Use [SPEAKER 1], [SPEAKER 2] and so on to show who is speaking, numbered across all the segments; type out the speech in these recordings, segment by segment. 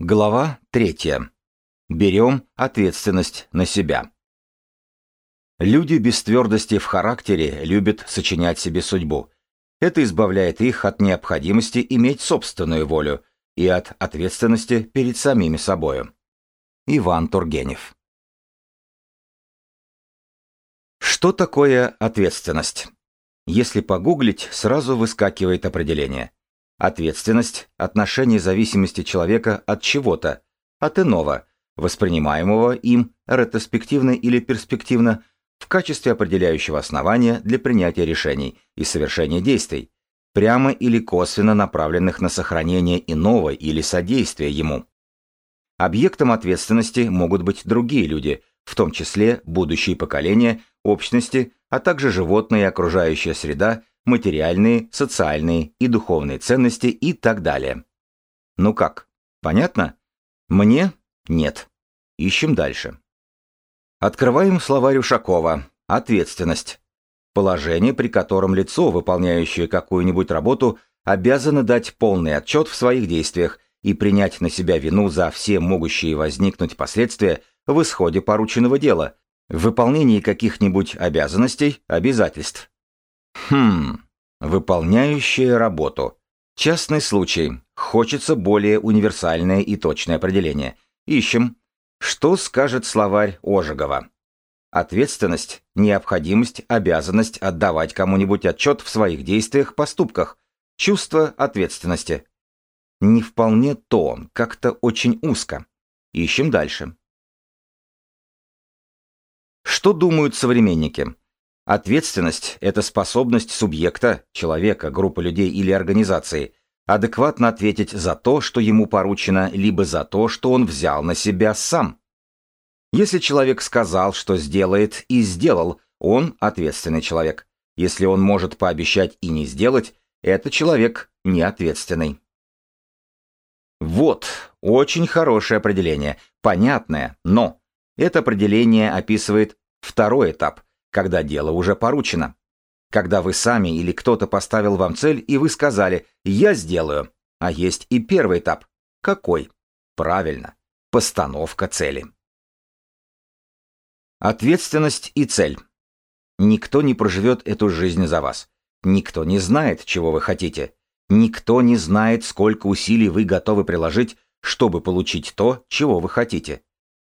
[SPEAKER 1] Глава 3. Берем ответственность на себя. Люди без твердости в характере любят сочинять себе судьбу. Это избавляет их от необходимости иметь собственную волю и от ответственности перед самими собою. Иван Тургенев. Что такое ответственность? Если погуглить, сразу выскакивает определение – Ответственность – отношение зависимости человека от чего-то, от иного, воспринимаемого им ретроспективно или перспективно в качестве определяющего основания для принятия решений и совершения действий, прямо или косвенно направленных на сохранение иного или содействие ему. Объектом ответственности могут быть другие люди, в том числе будущие поколения, общности, а также животные и окружающая среда материальные, социальные и духовные ценности и так далее. Ну как, понятно? Мне нет. Ищем дальше. Открываем словарь Ушакова. Ответственность. Положение, при котором лицо, выполняющее какую-нибудь работу, обязано дать полный отчет в своих действиях и принять на себя вину за все могущие возникнуть последствия в исходе порученного дела, в выполнении каких-нибудь обязанностей, обязательств, Хм, выполняющие работу. Частный случай. Хочется более универсальное и точное определение. Ищем. Что скажет словарь Ожегова? Ответственность, необходимость, обязанность отдавать кому-нибудь отчет в своих действиях, поступках. Чувство ответственности. Не вполне то, как-то очень узко. Ищем дальше. Что думают современники? Ответственность – это способность субъекта, человека, группы людей или организации адекватно ответить за то, что ему поручено, либо за то, что он взял на себя сам. Если человек сказал, что сделает, и сделал, он ответственный человек. Если он может пообещать и не сделать, это человек неответственный. Вот, очень хорошее определение, понятное, но это определение описывает второй этап – когда дело уже поручено. Когда вы сами или кто-то поставил вам цель, и вы сказали «я сделаю», а есть и первый этап. Какой? Правильно, постановка цели. Ответственность и цель. Никто не проживет эту жизнь за вас. Никто не знает, чего вы хотите. Никто не знает, сколько усилий вы готовы приложить, чтобы получить то, чего вы хотите.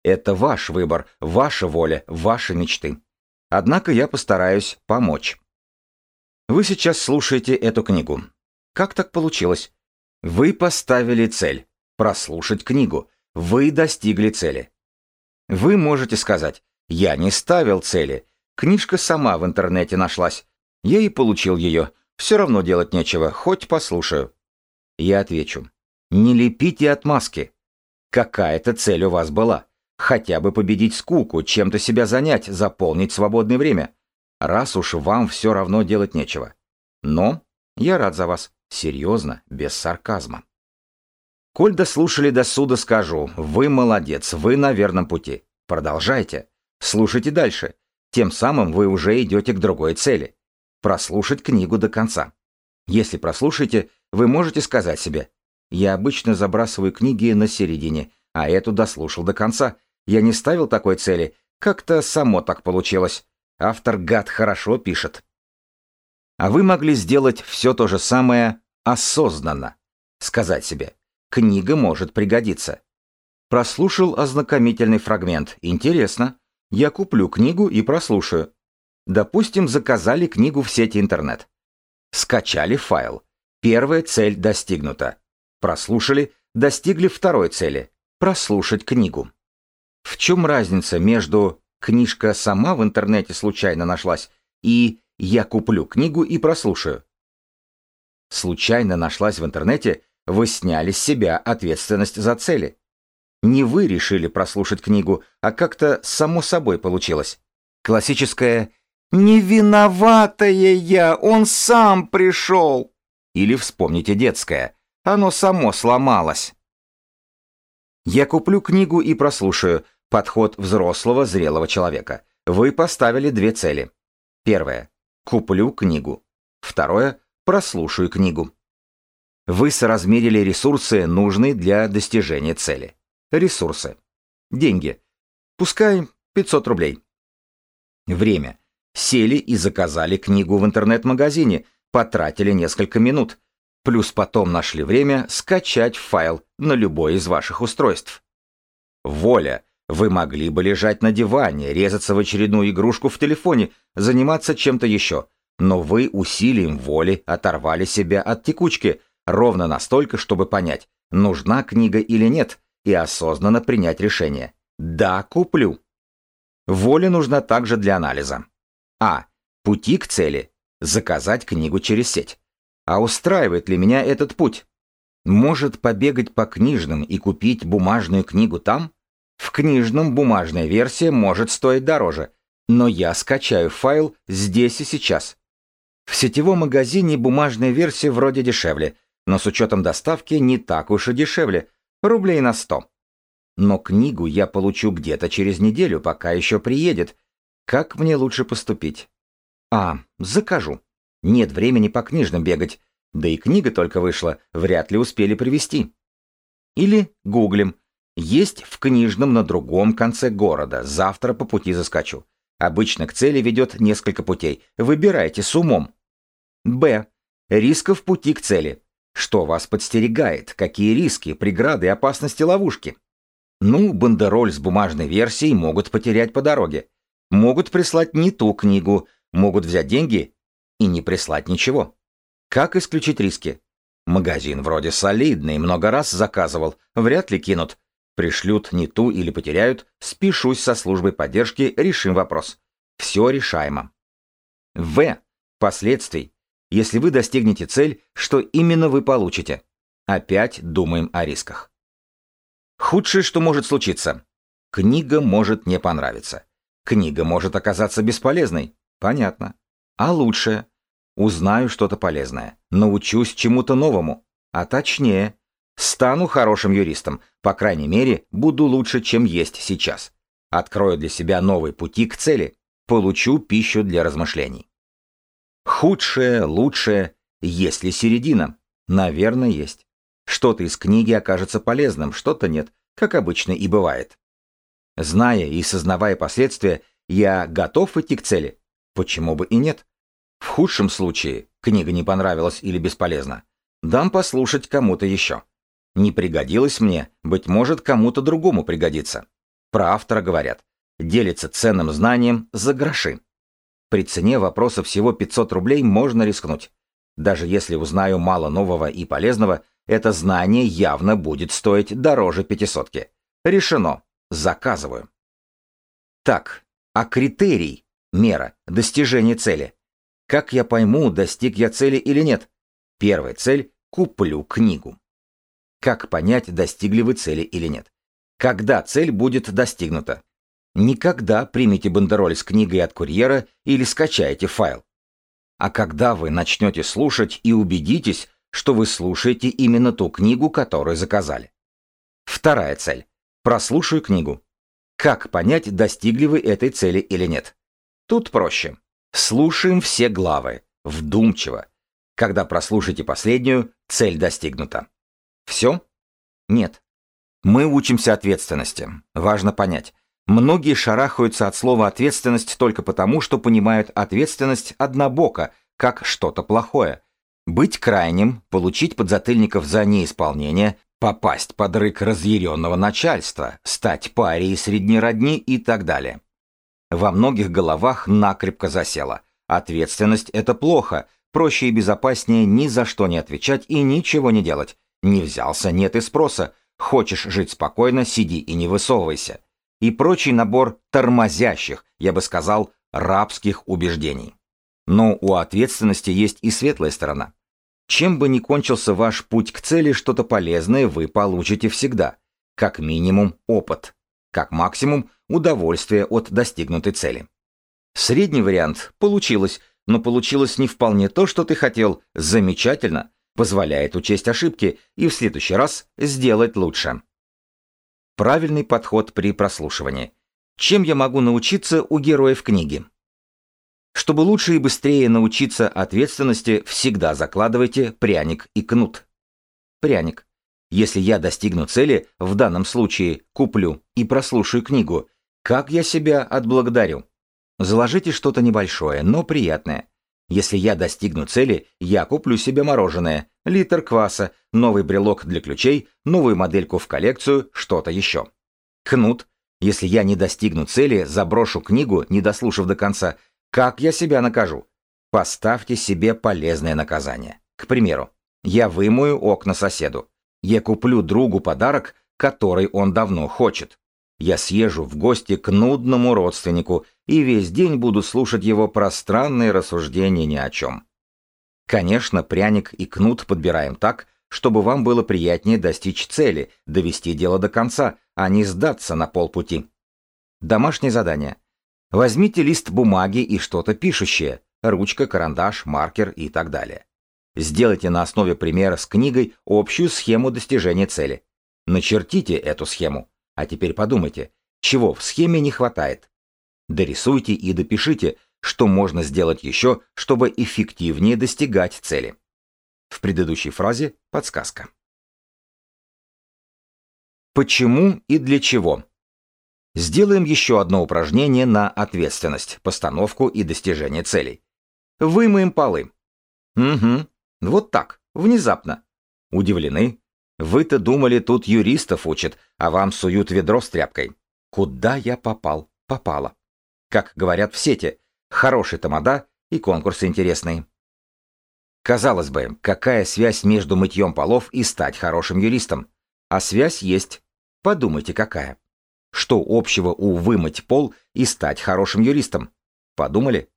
[SPEAKER 1] Это ваш выбор, ваша воля, ваши мечты. Однако я постараюсь помочь. Вы сейчас слушаете эту книгу. Как так получилось? Вы поставили цель – прослушать книгу. Вы достигли цели. Вы можете сказать «Я не ставил цели. Книжка сама в интернете нашлась. Я и получил ее. Все равно делать нечего, хоть послушаю». Я отвечу. Не лепите отмазки. Какая-то цель у вас была хотя бы победить скуку, чем-то себя занять, заполнить свободное время, раз уж вам все равно делать нечего. Но я рад за вас, серьезно, без сарказма. Коль дослушали до суда, скажу, вы молодец, вы на верном пути. Продолжайте. Слушайте дальше. Тем самым вы уже идете к другой цели. Прослушать книгу до конца. Если прослушаете, вы можете сказать себе, я обычно забрасываю книги на середине – а эту дослушал до конца. Я не ставил такой цели. Как-то само так получилось. Автор гад хорошо пишет. А вы могли сделать все то же самое осознанно. Сказать себе, книга может пригодиться. Прослушал ознакомительный фрагмент. Интересно. Я куплю книгу и прослушаю. Допустим, заказали книгу в сети интернет. Скачали файл. Первая цель достигнута. Прослушали, достигли второй цели прослушать книгу. В чем разница между «книжка сама в интернете случайно нашлась» и «я куплю книгу и прослушаю»? Случайно нашлась в интернете, вы сняли с себя ответственность за цели. Не вы решили прослушать книгу, а как-то само собой получилось. Классическое «Не виноватая я, он сам пришел!» Или вспомните детское «Оно само сломалось». Я куплю книгу и прослушаю «Подход взрослого зрелого человека». Вы поставили две цели. Первое. Куплю книгу. Второе. Прослушаю книгу. Вы соразмерили ресурсы, нужные для достижения цели. Ресурсы. Деньги. Пускай 500 рублей. Время. Сели и заказали книгу в интернет-магазине, потратили несколько минут плюс потом нашли время скачать файл на любое из ваших устройств. Воля. Вы могли бы лежать на диване, резаться в очередную игрушку в телефоне, заниматься чем-то еще, но вы усилием воли оторвали себя от текучки, ровно настолько, чтобы понять, нужна книга или нет, и осознанно принять решение. Да, куплю. Воля нужна также для анализа. А. Пути к цели. Заказать книгу через сеть. А устраивает ли меня этот путь? Может побегать по книжным и купить бумажную книгу там? В книжном бумажная версия может стоить дороже, но я скачаю файл здесь и сейчас. В сетевом магазине бумажная версия вроде дешевле, но с учетом доставки не так уж и дешевле, рублей на сто. Но книгу я получу где-то через неделю, пока еще приедет. Как мне лучше поступить? А, закажу. Нет времени по книжным бегать, да и книга только вышла, вряд ли успели привезти. Или гуглим. Есть в книжном на другом конце города, завтра по пути заскочу. Обычно к цели ведет несколько путей, выбирайте с умом. Б. Рисков пути к цели. Что вас подстерегает, какие риски, преграды, опасности, ловушки? Ну, бандероль с бумажной версией могут потерять по дороге. Могут прислать не ту книгу, могут взять деньги и не прислать ничего. Как исключить риски? Магазин вроде солидный, много раз заказывал, вряд ли кинут. Пришлют не ту или потеряют, спешусь со службой поддержки, решим вопрос. Все решаемо. В. Последствий. Если вы достигнете цель, что именно вы получите? Опять думаем о рисках. Худшее, что может случиться. Книга может не понравиться. Книга может оказаться бесполезной. Понятно. А лучшее? Узнаю что-то полезное, научусь чему-то новому, а точнее, стану хорошим юристом, по крайней мере, буду лучше, чем есть сейчас. Открою для себя новые пути к цели, получу пищу для размышлений. Худшее, лучшее, есть ли середина? Наверное, есть. Что-то из книги окажется полезным, что-то нет, как обычно и бывает. Зная и сознавая последствия, я готов идти к цели. Почему бы и нет? В худшем случае книга не понравилась или бесполезна. Дам послушать кому-то еще. Не пригодилось мне, быть может, кому-то другому пригодится. Про автора говорят. Делится ценным знанием за гроши. При цене вопроса всего 500 рублей можно рискнуть. Даже если узнаю мало нового и полезного, это знание явно будет стоить дороже пятисотки. Решено. Заказываю. Так, а критерий, мера, достижение цели – как я пойму, достиг я цели или нет? Первая цель – куплю книгу. Как понять, достигли вы цели или нет? Когда цель будет достигнута? Никогда примите бандероль с книгой от курьера или скачаете файл. А когда вы начнете слушать и убедитесь, что вы слушаете именно ту книгу, которую заказали. Вторая цель. Прослушаю книгу. Как понять, достигли вы этой цели или нет? Тут проще. Слушаем все главы, вдумчиво. Когда прослушаете последнюю, цель достигнута. Все? Нет. Мы учимся ответственности. Важно понять. Многие шарахаются от слова «ответственность» только потому, что понимают ответственность однобоко, как что-то плохое. Быть крайним, получить подзатыльников за неисполнение, попасть под рык разъяренного начальства, стать парией среди родни и так далее. Во многих головах накрепко засела. Ответственность – это плохо. Проще и безопаснее ни за что не отвечать и ничего не делать. Не взялся, нет и спроса. Хочешь жить спокойно, сиди и не высовывайся. И прочий набор тормозящих, я бы сказал, рабских убеждений. Но у ответственности есть и светлая сторона. Чем бы ни кончился ваш путь к цели, что-то полезное вы получите всегда. Как минимум опыт как максимум удовольствие от достигнутой цели. Средний вариант получилось, но получилось не вполне то, что ты хотел, замечательно, позволяет учесть ошибки и в следующий раз сделать лучше. Правильный подход при прослушивании. Чем я могу научиться у героев книги? Чтобы лучше и быстрее научиться ответственности, всегда закладывайте пряник и кнут. Пряник если я достигну цели, в данном случае куплю и прослушаю книгу, как я себя отблагодарю? Заложите что-то небольшое, но приятное. Если я достигну цели, я куплю себе мороженое, литр кваса, новый брелок для ключей, новую модельку в коллекцию, что-то еще. Кнут. Если я не достигну цели, заброшу книгу, не дослушав до конца, как я себя накажу? Поставьте себе полезное наказание. К примеру, я вымою окна соседу. Я куплю другу подарок, который он давно хочет. Я съезжу в гости к нудному родственнику и весь день буду слушать его пространные рассуждения ни о чем. Конечно, пряник и кнут подбираем так, чтобы вам было приятнее достичь цели, довести дело до конца, а не сдаться на полпути. Домашнее задание. Возьмите лист бумаги и что-то пишущее, ручка, карандаш, маркер и так далее. Сделайте на основе примера с книгой общую схему достижения цели. Начертите эту схему. А теперь подумайте, чего в схеме не хватает. Дорисуйте и допишите, что можно сделать еще, чтобы эффективнее достигать цели. В предыдущей фразе подсказка. Почему и для чего? Сделаем еще одно упражнение на ответственность, постановку и достижение целей. Вымоем полы. Угу, вот так, внезапно. Удивлены? Вы-то думали, тут юристов учат, а вам суют ведро с тряпкой. Куда я попал? Попала. Как говорят в сети, хороший тамада и конкурсы интересные. Казалось бы, какая связь между мытьем полов и стать хорошим юристом? А связь есть. Подумайте, какая. Что общего у вымыть пол и стать хорошим юристом? Подумали?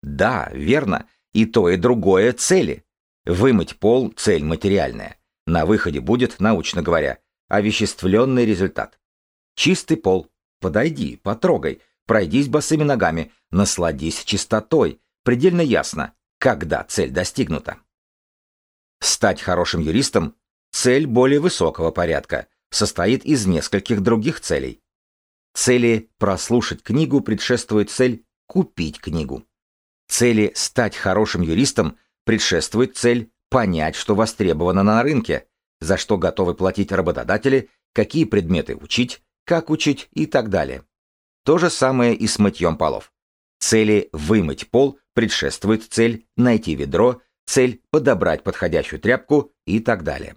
[SPEAKER 1] Да, верно. И то, и другое цели. Вымыть пол – цель материальная. На выходе будет, научно говоря, овеществленный результат. Чистый пол. Подойди, потрогай, пройдись босыми ногами, насладись чистотой. Предельно ясно, когда цель достигнута. Стать хорошим юристом – цель более высокого порядка, состоит из нескольких других целей. Цели «прослушать книгу» предшествует цель «купить книгу». Цели «стать хорошим юристом» – предшествует цель понять, что востребовано на рынке, за что готовы платить работодатели, какие предметы учить, как учить и так далее. То же самое и с мытьем полов. Цели «вымыть пол» предшествует цель «найти ведро», цель «подобрать подходящую тряпку» и так далее.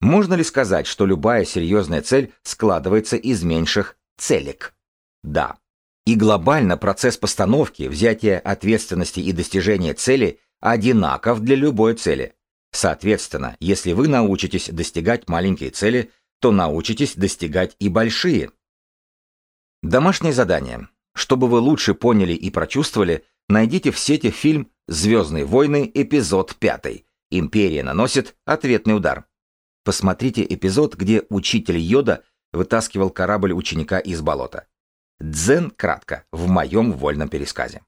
[SPEAKER 1] Можно ли сказать, что любая серьезная цель складывается из меньших целек? Да. И глобально процесс постановки, взятия ответственности и достижения цели одинаков для любой цели. Соответственно, если вы научитесь достигать маленькие цели, то научитесь достигать и большие. Домашнее задание. Чтобы вы лучше поняли и прочувствовали, найдите в сети фильм «Звездные войны. Эпизод 5. Империя наносит ответный удар». Посмотрите эпизод, где учитель Йода вытаскивал корабль ученика из болота. Дзен кратко, в моем вольном пересказе.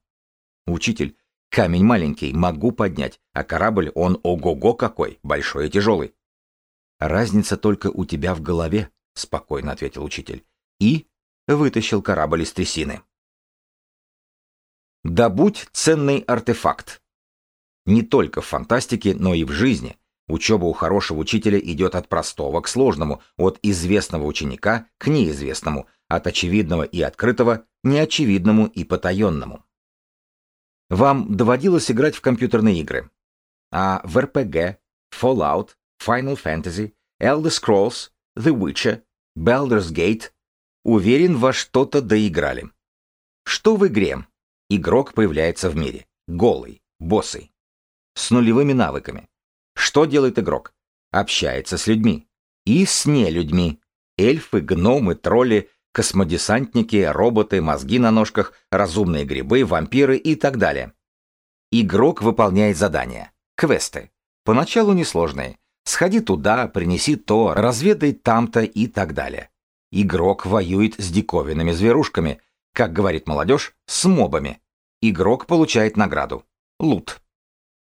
[SPEAKER 1] Учитель, Камень маленький, могу поднять, а корабль он ого-го какой, большой и тяжелый. Разница только у тебя в голове, спокойно ответил учитель. И вытащил корабль из трясины. Добудь ценный артефакт. Не только в фантастике, но и в жизни. Учеба у хорошего учителя идет от простого к сложному, от известного ученика к неизвестному, от очевидного и открытого, неочевидному и потаенному вам доводилось играть в компьютерные игры? А в RPG, Fallout, Final Fantasy, Elder Scrolls, The Witcher, Baldur's Gate? Уверен, во что-то доиграли. Что в игре? Игрок появляется в мире. Голый, босый. С нулевыми навыками. Что делает игрок? Общается с людьми. И с нелюдьми. Эльфы, гномы, тролли, космодесантники, роботы, мозги на ножках, разумные грибы, вампиры и так далее. Игрок выполняет задания, квесты. Поначалу несложные. Сходи туда, принеси то, разведай там-то и так далее. Игрок воюет с диковинными зверушками, как говорит молодежь, с мобами. Игрок получает награду. Лут.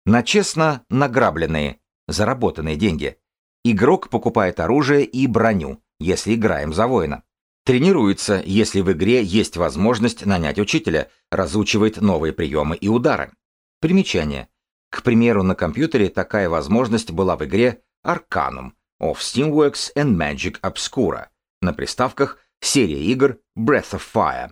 [SPEAKER 1] На честно награбленные, заработанные деньги. Игрок покупает оружие и броню, если играем за воина. Тренируется, если в игре есть возможность нанять учителя, разучивает новые приемы и удары. Примечание. К примеру, на компьютере такая возможность была в игре Arcanum of Steamworks and Magic Obscura, на приставках серия игр Breath of Fire.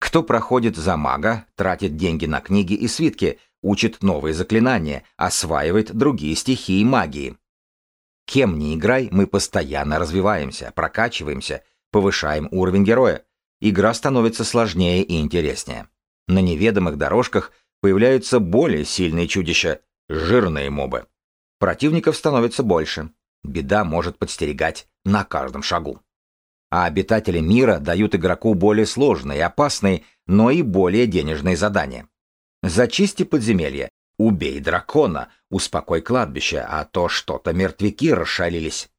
[SPEAKER 1] Кто проходит за мага, тратит деньги на книги и свитки, учит новые заклинания, осваивает другие стихии магии. Кем не играй, мы постоянно развиваемся, прокачиваемся, повышаем уровень героя. Игра становится сложнее и интереснее. На неведомых дорожках появляются более сильные чудища, жирные мобы. Противников становится больше. Беда может подстерегать на каждом шагу. А обитатели мира дают игроку более сложные, опасные, но и более денежные задания. Зачисти подземелье, Убей дракона, успокой кладбище, а то что-то мертвяки расшалились.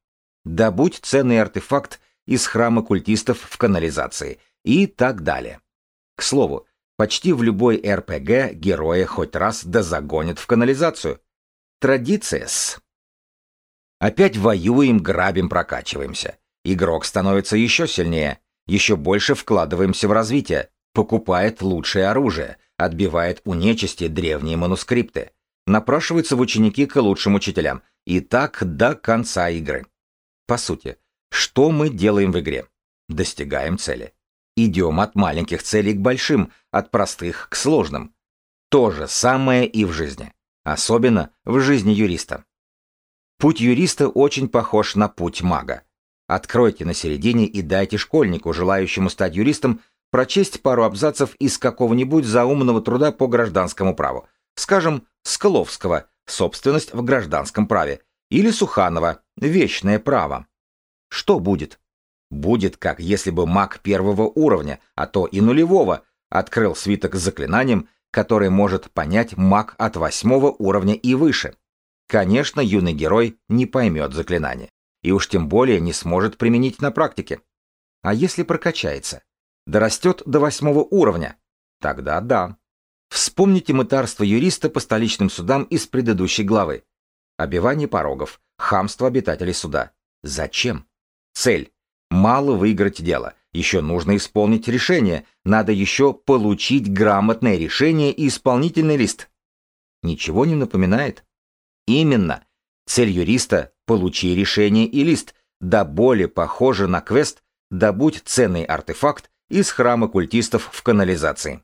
[SPEAKER 1] Добудь ценный артефакт из храма культистов в канализации и так далее. К слову, почти в любой РПГ героя хоть раз да загонят в канализацию. Традиция-с. Опять воюем, грабим, прокачиваемся. Игрок становится еще сильнее, еще больше вкладываемся в развитие, покупает лучшее оружие – отбивает у нечисти древние манускрипты, напрашиваются в ученики к лучшим учителям, и так до конца игры. По сути, что мы делаем в игре? Достигаем цели. Идем от маленьких целей к большим, от простых к сложным. То же самое и в жизни. Особенно в жизни юриста. Путь юриста очень похож на путь мага. Откройте на середине и дайте школьнику, желающему стать юристом, прочесть пару абзацев из какого-нибудь заумного труда по гражданскому праву. Скажем, Скаловского «Собственность в гражданском праве» или Суханова «Вечное право». Что будет? Будет, как если бы маг первого уровня, а то и нулевого, открыл свиток с заклинанием, который может понять маг от восьмого уровня и выше. Конечно, юный герой не поймет заклинание. И уж тем более не сможет применить на практике. А если прокачается? дорастет до восьмого уровня. Тогда да. Вспомните мытарство юриста по столичным судам из предыдущей главы. Обивание порогов, хамство обитателей суда. Зачем? Цель. Мало выиграть дело. Еще нужно исполнить решение. Надо еще получить грамотное решение и исполнительный лист. Ничего не напоминает? Именно. Цель юриста – получи решение и лист. Да более похоже на квест «Добудь ценный артефакт из храма культистов в канализации.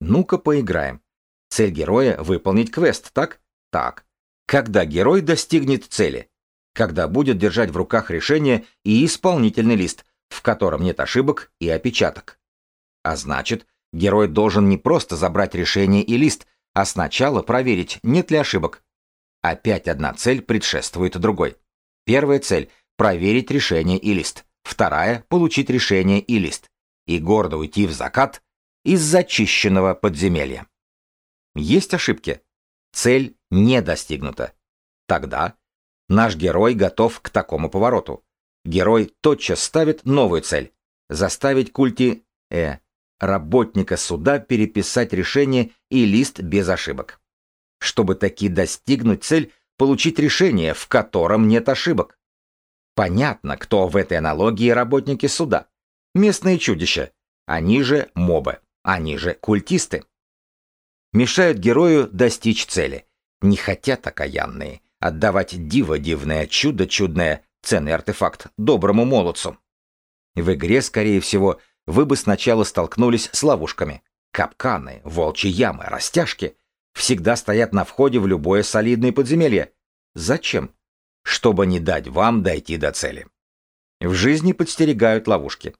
[SPEAKER 1] Ну-ка поиграем. Цель героя — выполнить квест, так? Так. Когда герой достигнет цели? Когда будет держать в руках решение и исполнительный лист, в котором нет ошибок и опечаток. А значит, герой должен не просто забрать решение и лист, а сначала проверить, нет ли ошибок. Опять одна цель предшествует другой. Первая цель — проверить решение и лист. Вторая — получить решение и лист и гордо уйти в закат из зачищенного подземелья. Есть ошибки. Цель не достигнута. Тогда наш герой готов к такому повороту. Герой тотчас ставит новую цель – заставить культи «э» работника суда переписать решение и лист без ошибок. Чтобы таки достигнуть цель, получить решение, в котором нет ошибок. Понятно, кто в этой аналогии работники суда местные чудища, они же мобы, они же культисты. Мешают герою достичь цели, не хотят окаянные, отдавать диво дивное, чудо чудное, ценный артефакт доброму молодцу. В игре, скорее всего, вы бы сначала столкнулись с ловушками. Капканы, волчьи ямы, растяжки всегда стоят на входе в любое солидное подземелье. Зачем? Чтобы не дать вам дойти до цели. В жизни подстерегают ловушки.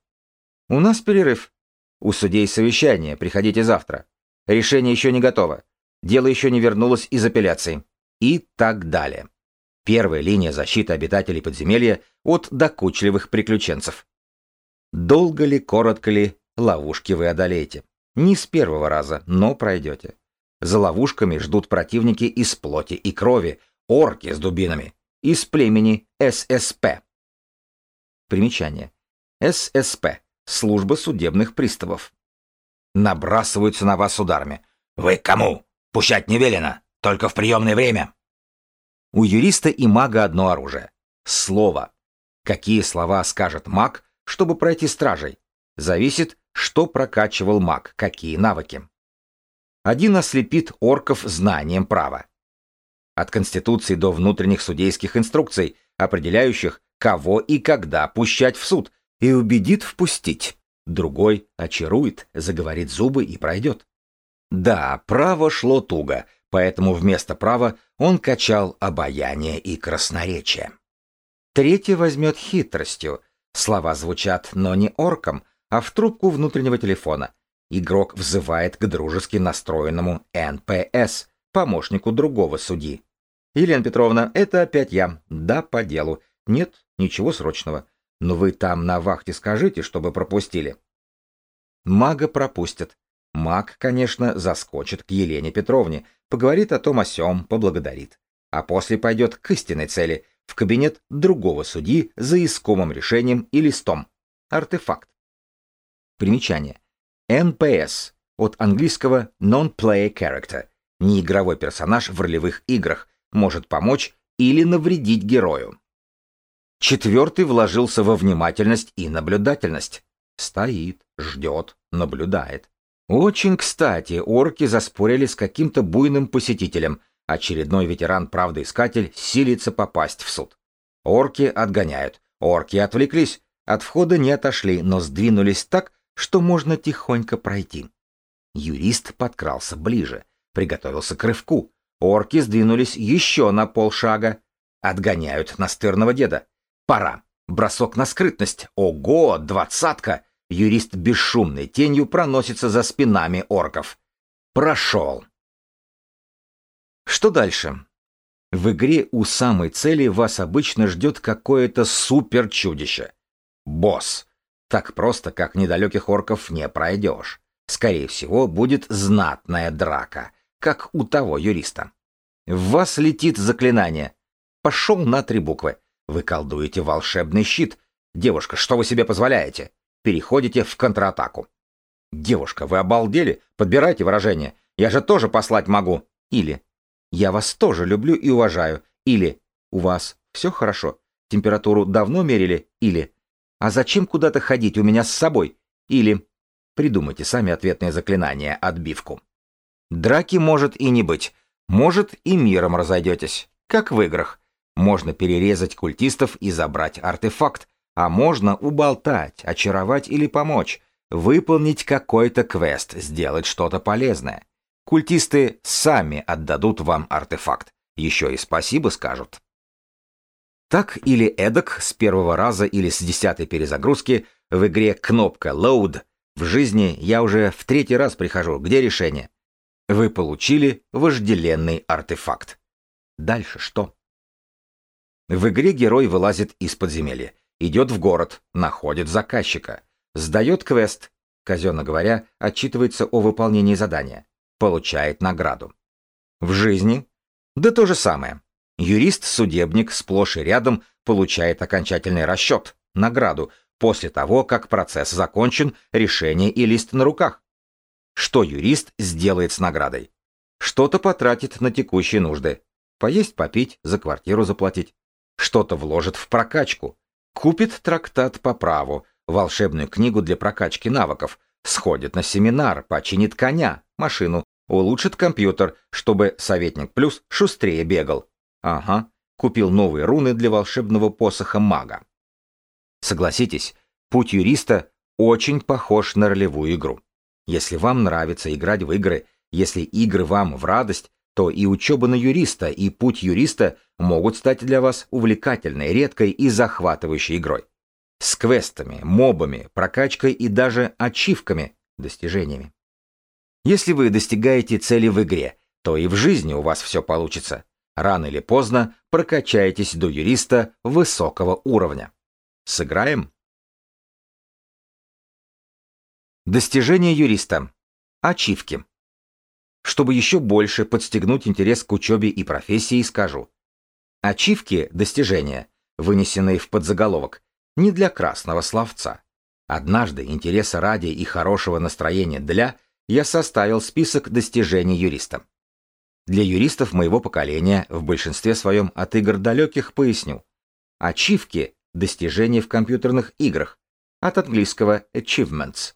[SPEAKER 1] «У нас перерыв. У судей совещание. Приходите завтра. Решение еще не готово. Дело еще не вернулось из апелляции». И так далее. Первая линия защиты обитателей подземелья от докучливых приключенцев. Долго ли, коротко ли, ловушки вы одолеете. Не с первого раза, но пройдете. За ловушками ждут противники из плоти и крови, орки с дубинами, из племени ССП. Примечание. ССП службы судебных приставов. Набрасываются на вас ударами. «Вы кому? Пущать не велено! Только в приемное время!» У юриста и мага одно оружие — слово. Какие слова скажет маг, чтобы пройти стражей? Зависит, что прокачивал маг, какие навыки. Один ослепит орков знанием права. От Конституции до внутренних судейских инструкций, определяющих, кого и когда пущать в суд, и убедит впустить. Другой очарует, заговорит зубы и пройдет. Да, право шло туго, поэтому вместо права он качал обаяние и красноречие. Третий возьмет хитростью. Слова звучат, но не орком, а в трубку внутреннего телефона. Игрок взывает к дружески настроенному НПС, помощнику другого судьи. «Елена Петровна, это опять я. Да, по делу. Нет, ничего срочного. Но вы там на вахте скажите, чтобы пропустили. Мага пропустят. Маг, конечно, заскочит к Елене Петровне, поговорит о том о сём, поблагодарит. А после пойдет к истинной цели, в кабинет другого судьи за искомым решением и листом. Артефакт. Примечание. НПС от английского Non-Play Character, неигровой персонаж в ролевых играх, может помочь или навредить герою. Четвертый вложился во внимательность и наблюдательность. Стоит, ждет, наблюдает. Очень кстати, орки заспорили с каким-то буйным посетителем. Очередной ветеран-правдоискатель силится попасть в суд. Орки отгоняют. Орки отвлеклись. От входа не отошли, но сдвинулись так, что можно тихонько пройти. Юрист подкрался ближе, приготовился к рывку. Орки сдвинулись еще на полшага. Отгоняют настырного деда. Пора. Бросок на скрытность. Ого, двадцатка! Юрист бесшумной тенью проносится за спинами орков. Прошел. Что дальше? В игре у самой цели вас обычно ждет какое-то суперчудище. Босс. Так просто, как недалеких орков, не пройдешь. Скорее всего, будет знатная драка, как у того юриста. В вас летит заклинание. Пошел на три буквы. Вы колдуете волшебный щит. Девушка, что вы себе позволяете? Переходите в контратаку. Девушка, вы обалдели? Подбирайте выражение. Я же тоже послать могу. Или я вас тоже люблю и уважаю. Или у вас все хорошо. Температуру давно мерили. Или а зачем куда-то ходить у меня с собой? Или придумайте сами ответное заклинание отбивку. Драки может и не быть. Может и миром разойдетесь, как в играх. Можно перерезать культистов и забрать артефакт, а можно уболтать, очаровать или помочь, выполнить какой-то квест, сделать что-то полезное. Культисты сами отдадут вам артефакт, еще и спасибо скажут. Так или эдак, с первого раза или с десятой перезагрузки в игре кнопка «Load» в жизни я уже в третий раз прихожу, где решение? Вы получили вожделенный артефакт. Дальше что? В игре герой вылазит из подземелья, идет в город, находит заказчика, сдает квест, казенно говоря, отчитывается о выполнении задания, получает награду. В жизни? Да то же самое. Юрист-судебник сплошь и рядом получает окончательный расчет, награду, после того, как процесс закончен, решение и лист на руках. Что юрист сделает с наградой? Что-то потратит на текущие нужды. Поесть, попить, за квартиру заплатить что-то вложит в прокачку, купит трактат по праву, волшебную книгу для прокачки навыков, сходит на семинар, починит коня, машину, улучшит компьютер, чтобы советник плюс шустрее бегал. Ага, купил новые руны для волшебного посоха мага. Согласитесь, путь юриста очень похож на ролевую игру. Если вам нравится играть в игры, если игры вам в радость, то и учеба на юриста, и путь юриста могут стать для вас увлекательной, редкой и захватывающей игрой. С квестами, мобами, прокачкой и даже ачивками, достижениями. Если вы достигаете цели в игре, то и в жизни у вас все получится. Рано или поздно прокачаетесь до юриста высокого уровня. Сыграем? Достижение юриста. Ачивки. Чтобы еще больше подстегнуть интерес к учебе и профессии, скажу. Ачивки, достижения, вынесенные в подзаголовок, не для красного словца. Однажды, интереса ради и хорошего настроения для, я составил список достижений юриста. Для юристов моего поколения, в большинстве своем от игр далеких, поясню. Ачивки – достижения в компьютерных играх, от английского achievements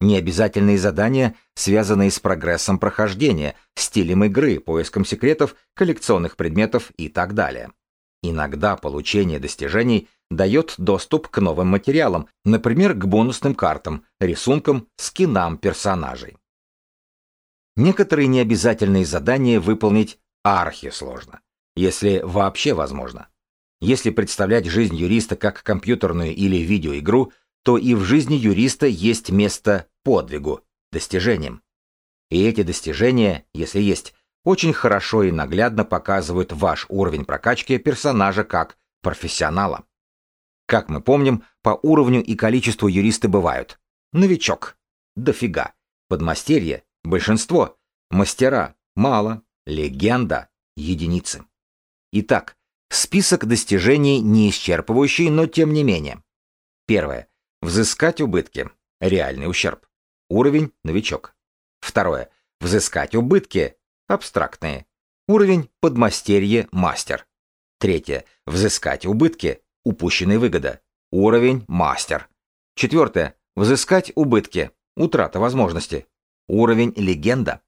[SPEAKER 1] Необязательные задания, связанные с прогрессом прохождения, стилем игры, поиском секретов, коллекционных предметов и так далее. Иногда получение достижений дает доступ к новым материалам, например, к бонусным картам, рисункам, скинам персонажей. Некоторые необязательные задания выполнить архисложно, если вообще возможно. Если представлять жизнь юриста как компьютерную или видеоигру – то и в жизни юриста есть место подвигу, достижениям. И эти достижения, если есть, очень хорошо и наглядно показывают ваш уровень прокачки персонажа как профессионала. Как мы помним, по уровню и количеству юристы бывают. Новичок – дофига. Подмастерье – большинство. Мастера – мало. Легенда – единицы. Итак, список достижений не исчерпывающий, но тем не менее. Первое. Взыскать убытки. Реальный ущерб. Уровень новичок. Второе. Взыскать убытки. Абстрактные. Уровень подмастерье мастер. Третье. Взыскать убытки. Упущенная выгода. Уровень мастер. Четвертое. Взыскать убытки. Утрата возможности. Уровень легенда.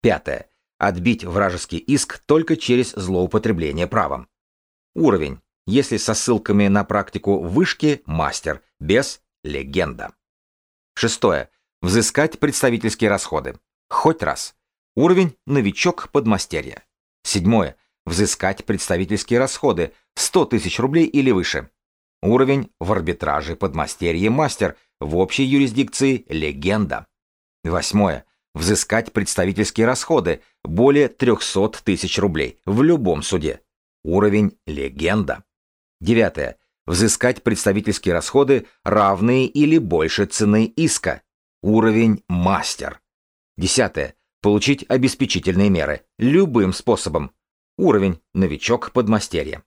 [SPEAKER 1] Пятое. Отбить вражеский иск только через злоупотребление правом. Уровень. Если со ссылками на практику вышки – мастер, без легенда. Шестое. Взыскать представительские расходы. Хоть раз. Уровень новичок подмастерья. Седьмое. Взыскать представительские расходы 100 тысяч рублей или выше. Уровень в арбитраже подмастерье мастер в общей юрисдикции легенда. Восьмое. Взыскать представительские расходы более 300 тысяч рублей в любом суде. Уровень легенда. Девятое взыскать представительские расходы, равные или больше цены иска. Уровень мастер. Десятое. Получить обеспечительные меры. Любым способом. Уровень новичок подмастерье.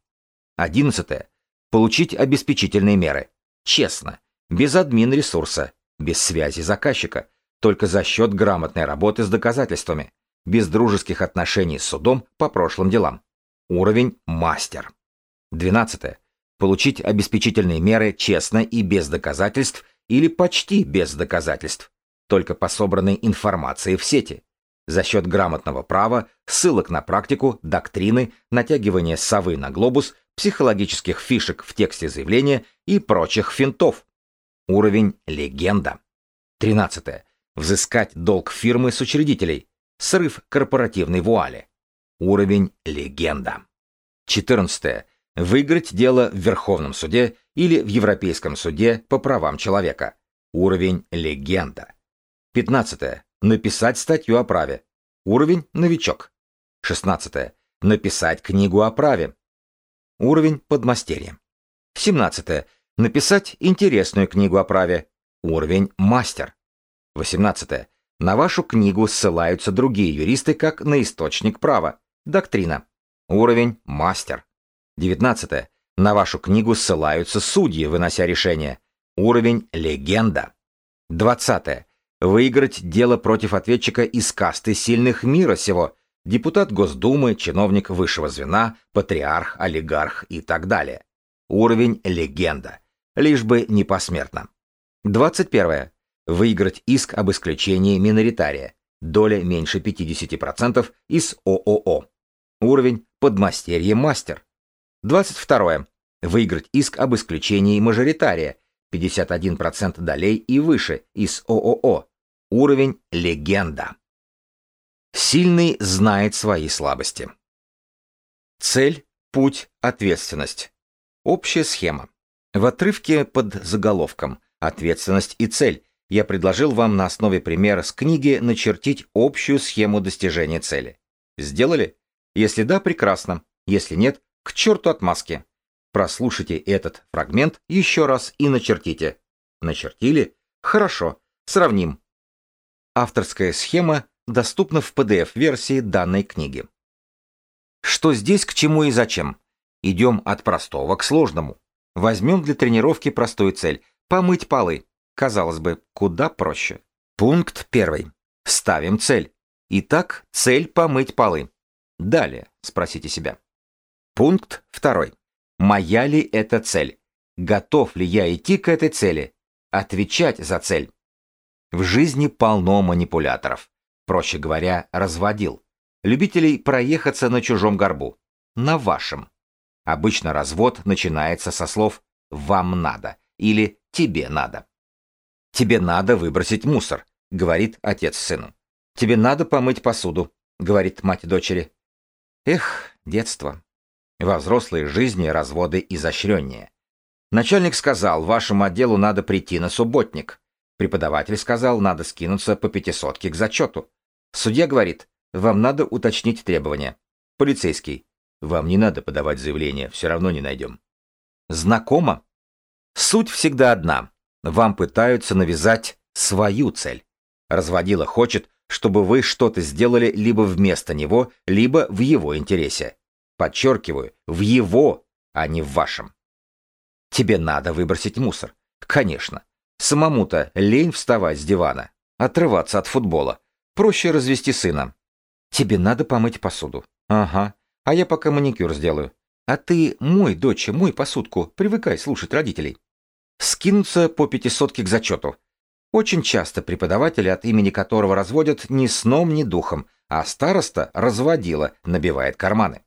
[SPEAKER 1] Одиннадцатое. Получить обеспечительные меры. Честно. Без админ ресурса. Без связи заказчика. Только за счет грамотной работы с доказательствами. Без дружеских отношений с судом по прошлым делам. Уровень мастер. Двенадцатое получить обеспечительные меры честно и без доказательств или почти без доказательств, только по собранной информации в сети, за счет грамотного права, ссылок на практику, доктрины, натягивания совы на глобус, психологических фишек в тексте заявления и прочих финтов. Уровень легенда. 13. Взыскать долг фирмы с учредителей. Срыв корпоративной вуали. Уровень легенда. 14 выиграть дело в Верховном суде или в Европейском суде по правам человека. Уровень легенда. 15. Написать статью о праве. Уровень новичок. 16. Написать книгу о праве. Уровень подмастерье. 17. Написать интересную книгу о праве. Уровень мастер. 18. На вашу книгу ссылаются другие юристы как на источник права. Доктрина. Уровень мастер. 19. На вашу книгу ссылаются судьи, вынося решение. Уровень легенда. 20. Выиграть дело против ответчика из касты сильных мира сего. Депутат Госдумы, чиновник высшего звена, патриарх, олигарх и так далее. Уровень легенда. Лишь бы не посмертно. 21. Выиграть иск об исключении миноритария. Доля меньше 50% из ООО. Уровень подмастерье-мастер. 22. Выиграть иск об исключении мажоритария 51% долей и выше из ООО. Уровень легенда. Сильный знает свои слабости. Цель, путь, ответственность. Общая схема. В отрывке под заголовком «Ответственность и цель» я предложил вам на основе примера с книги начертить общую схему достижения цели. Сделали? Если да, прекрасно. Если нет, к черту отмазки. Прослушайте этот фрагмент еще раз и начертите. Начертили? Хорошо, сравним. Авторская схема доступна в PDF-версии данной книги. Что здесь к чему и зачем? Идем от простого к сложному. Возьмем для тренировки простую цель – помыть полы. Казалось бы, куда проще. Пункт первый. Ставим цель. Итак, цель – помыть полы. Далее, спросите себя, Пункт второй. Моя ли это цель? Готов ли я идти к этой цели? Отвечать за цель. В жизни полно манипуляторов. Проще говоря, разводил. Любителей проехаться на чужом горбу. На вашем. Обычно развод начинается со слов «вам надо» или «тебе надо». «Тебе надо выбросить мусор», — говорит отец сыну. «Тебе надо помыть посуду», — говорит мать дочери. Эх, детство. Во взрослой жизни разводы изощреннее. Начальник сказал, вашему отделу надо прийти на субботник. Преподаватель сказал, надо скинуться по пятисотке к зачету. Судья говорит, вам надо уточнить требования. Полицейский, вам не надо подавать заявление, все равно не найдем. Знакомо? Суть всегда одна. Вам пытаются навязать свою цель. Разводила хочет, чтобы вы что-то сделали либо вместо него, либо в его интересе. Подчеркиваю, в его, а не в вашем. Тебе надо выбросить мусор. Конечно. Самому-то лень вставать с дивана, отрываться от футбола. Проще развести сына. Тебе надо помыть посуду. Ага. А я пока маникюр сделаю. А ты, мой, доча, мой посудку, привыкай слушать родителей. Скинуться по пятисотке к зачету. Очень часто преподаватели от имени которого разводят ни сном, ни духом, а староста разводила, набивает карманы.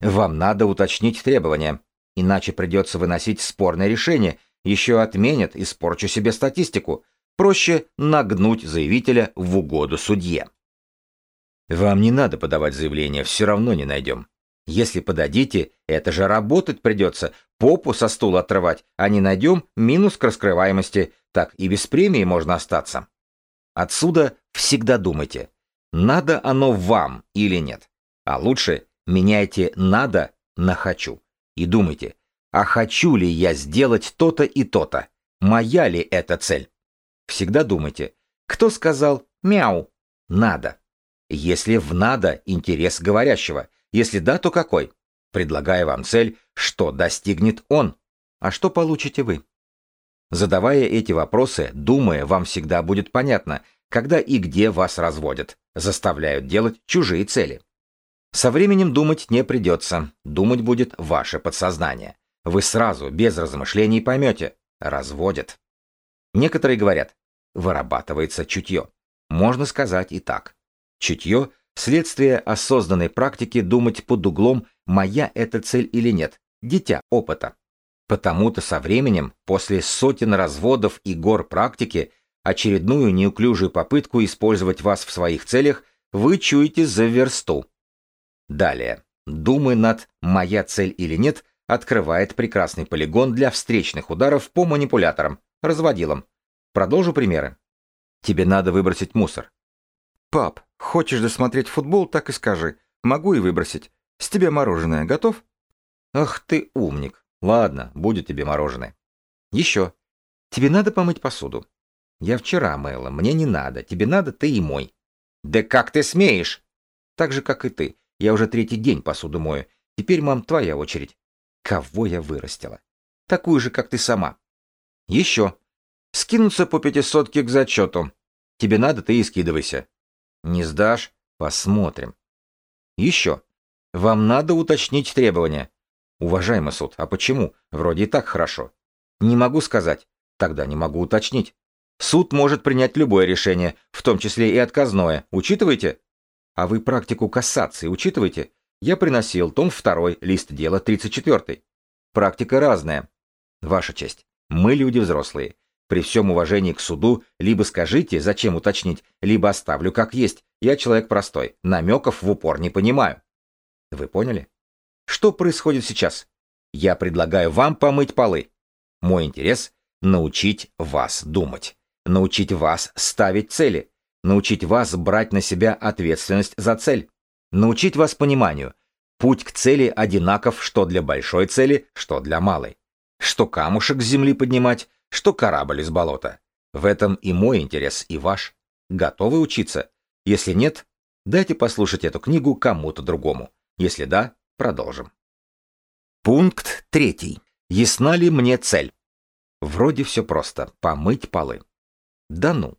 [SPEAKER 1] Вам надо уточнить требования, иначе придется выносить спорное решение, еще отменят, испорчу себе статистику. Проще нагнуть заявителя в угоду судье. Вам не надо подавать заявление, все равно не найдем. Если подадите, это же работать придется, попу со стула отрывать, а не найдем минус к раскрываемости, так и без премии можно остаться. Отсюда всегда думайте, надо оно вам или нет. А лучше Меняйте «надо» на «хочу» и думайте, а хочу ли я сделать то-то и то-то? Моя ли эта цель? Всегда думайте, кто сказал «мяу» — «надо». Если в «надо» интерес говорящего, если да, то какой? Предлагая вам цель, что достигнет он, а что получите вы? Задавая эти вопросы, думая, вам всегда будет понятно, когда и где вас разводят, заставляют делать чужие цели. Со временем думать не придется, думать будет ваше подсознание. Вы сразу, без размышлений, поймете. Разводят. Некоторые говорят, вырабатывается чутье. Можно сказать и так. Чутье – следствие осознанной практики думать под углом «моя это цель или нет», дитя опыта. Потому-то со временем, после сотен разводов и гор практики, очередную неуклюжую попытку использовать вас в своих целях вы чуете за версту. Далее. Думы над «моя цель или нет» открывает прекрасный полигон для встречных ударов по манипуляторам, разводилам. Продолжу примеры. Тебе надо выбросить мусор. Пап, хочешь досмотреть футбол, так и скажи. Могу и выбросить. С тебя мороженое, готов? Ах ты умник. Ладно, будет тебе мороженое. Еще. Тебе надо помыть посуду. Я вчера мыла, мне не надо. Тебе надо, ты и мой. Да как ты смеешь? Так же, как и ты. Я уже третий день посуду мою. Теперь, мам, твоя очередь. Кого я вырастила? Такую же, как ты сама. Еще. Скинуться по пятисотке к зачету. Тебе надо, ты и скидывайся. Не сдашь? Посмотрим. Еще. Вам надо уточнить требования. Уважаемый суд, а почему? Вроде и так хорошо. Не могу сказать. Тогда не могу уточнить. Суд может принять любое решение, в том числе и отказное. Учитывайте? А вы практику кассации учитываете? Я приносил том 2, лист дела 34. Практика разная. Ваша честь, мы люди взрослые. При всем уважении к суду, либо скажите, зачем уточнить, либо оставлю как есть. Я человек простой, намеков в упор не понимаю. Вы поняли? Что происходит сейчас? Я предлагаю вам помыть полы. Мой интерес — научить вас думать, научить вас ставить цели, научить вас брать на себя ответственность за цель, научить вас пониманию, путь к цели одинаков что для большой цели, что для малой, что камушек с земли поднимать, что корабль из болота. В этом и мой интерес, и ваш. Готовы учиться? Если нет, дайте послушать эту книгу кому-то другому. Если да, продолжим. Пункт третий. Ясна ли мне цель? Вроде все просто. Помыть полы. Да ну.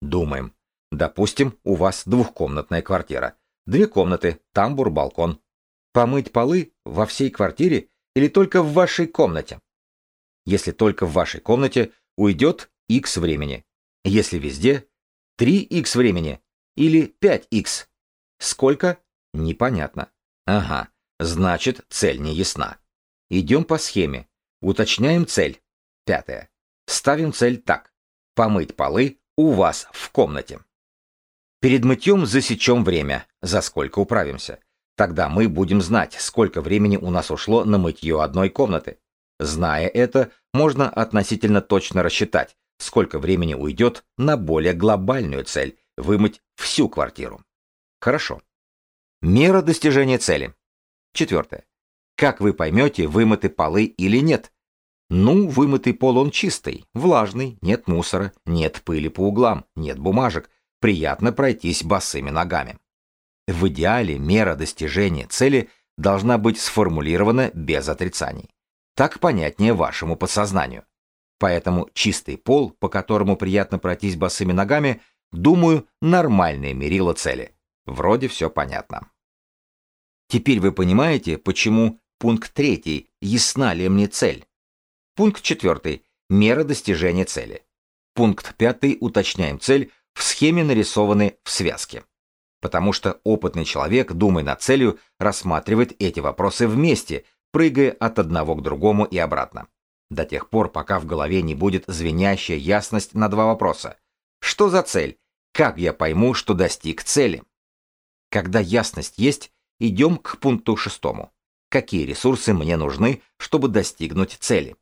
[SPEAKER 1] Думаем. Допустим, у вас двухкомнатная квартира, две комнаты, тамбур, балкон. Помыть полы во всей квартире или только в вашей комнате? Если только в вашей комнате, уйдет x времени. Если везде, 3x времени или 5x. Сколько? Непонятно. Ага, значит цель не ясна. Идем по схеме. Уточняем цель. Пятое. Ставим цель так. Помыть полы у вас в комнате. Перед мытьем засечем время, за сколько управимся. Тогда мы будем знать, сколько времени у нас ушло на мытье одной комнаты. Зная это, можно относительно точно рассчитать, сколько времени уйдет на более глобальную цель – вымыть всю квартиру. Хорошо. Мера достижения цели. Четвертое. Как вы поймете, вымыты полы или нет? Ну, вымытый пол он чистый, влажный, нет мусора, нет пыли по углам, нет бумажек, приятно пройтись босыми ногами. В идеале мера достижения цели должна быть сформулирована без отрицаний. Так понятнее вашему подсознанию. Поэтому чистый пол, по которому приятно пройтись босыми ногами, думаю, нормальное мерило цели. Вроде все понятно. Теперь вы понимаете, почему пункт третий «Ясна ли мне цель?» Пункт четвертый «Мера достижения цели». Пункт пятый «Уточняем цель» в схеме нарисованы в связке. Потому что опытный человек, думая над целью, рассматривает эти вопросы вместе, прыгая от одного к другому и обратно. До тех пор, пока в голове не будет звенящая ясность на два вопроса. Что за цель? Как я пойму, что достиг цели? Когда ясность есть, идем к пункту шестому. Какие ресурсы мне нужны, чтобы достигнуть цели?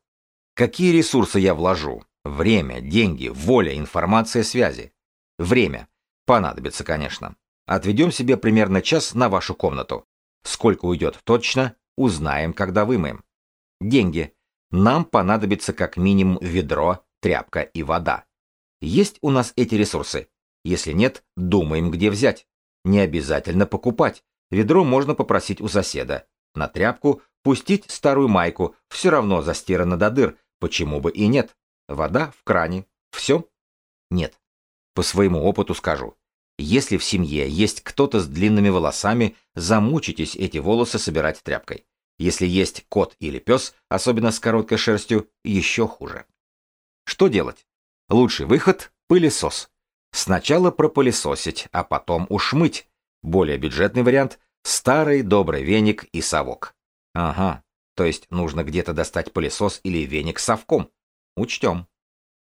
[SPEAKER 1] Какие ресурсы я вложу? Время, деньги, воля, информация, связи. Время. Понадобится, конечно. Отведем себе примерно час на вашу комнату. Сколько уйдет точно, узнаем, когда вымоем. Деньги. Нам понадобится как минимум ведро, тряпка и вода. Есть у нас эти ресурсы? Если нет, думаем, где взять. Не обязательно покупать. Ведро можно попросить у соседа. На тряпку пустить старую майку, все равно застирана до дыр, почему бы и нет. Вода в кране. Все? Нет, по своему опыту скажу, если в семье есть кто-то с длинными волосами, замучитесь эти волосы собирать тряпкой. Если есть кот или пес, особенно с короткой шерстью, еще хуже. Что делать? Лучший выход – пылесос. Сначала пропылесосить, а потом уж мыть. Более бюджетный вариант – старый добрый веник и совок. Ага, то есть нужно где-то достать пылесос или веник с совком. Учтем.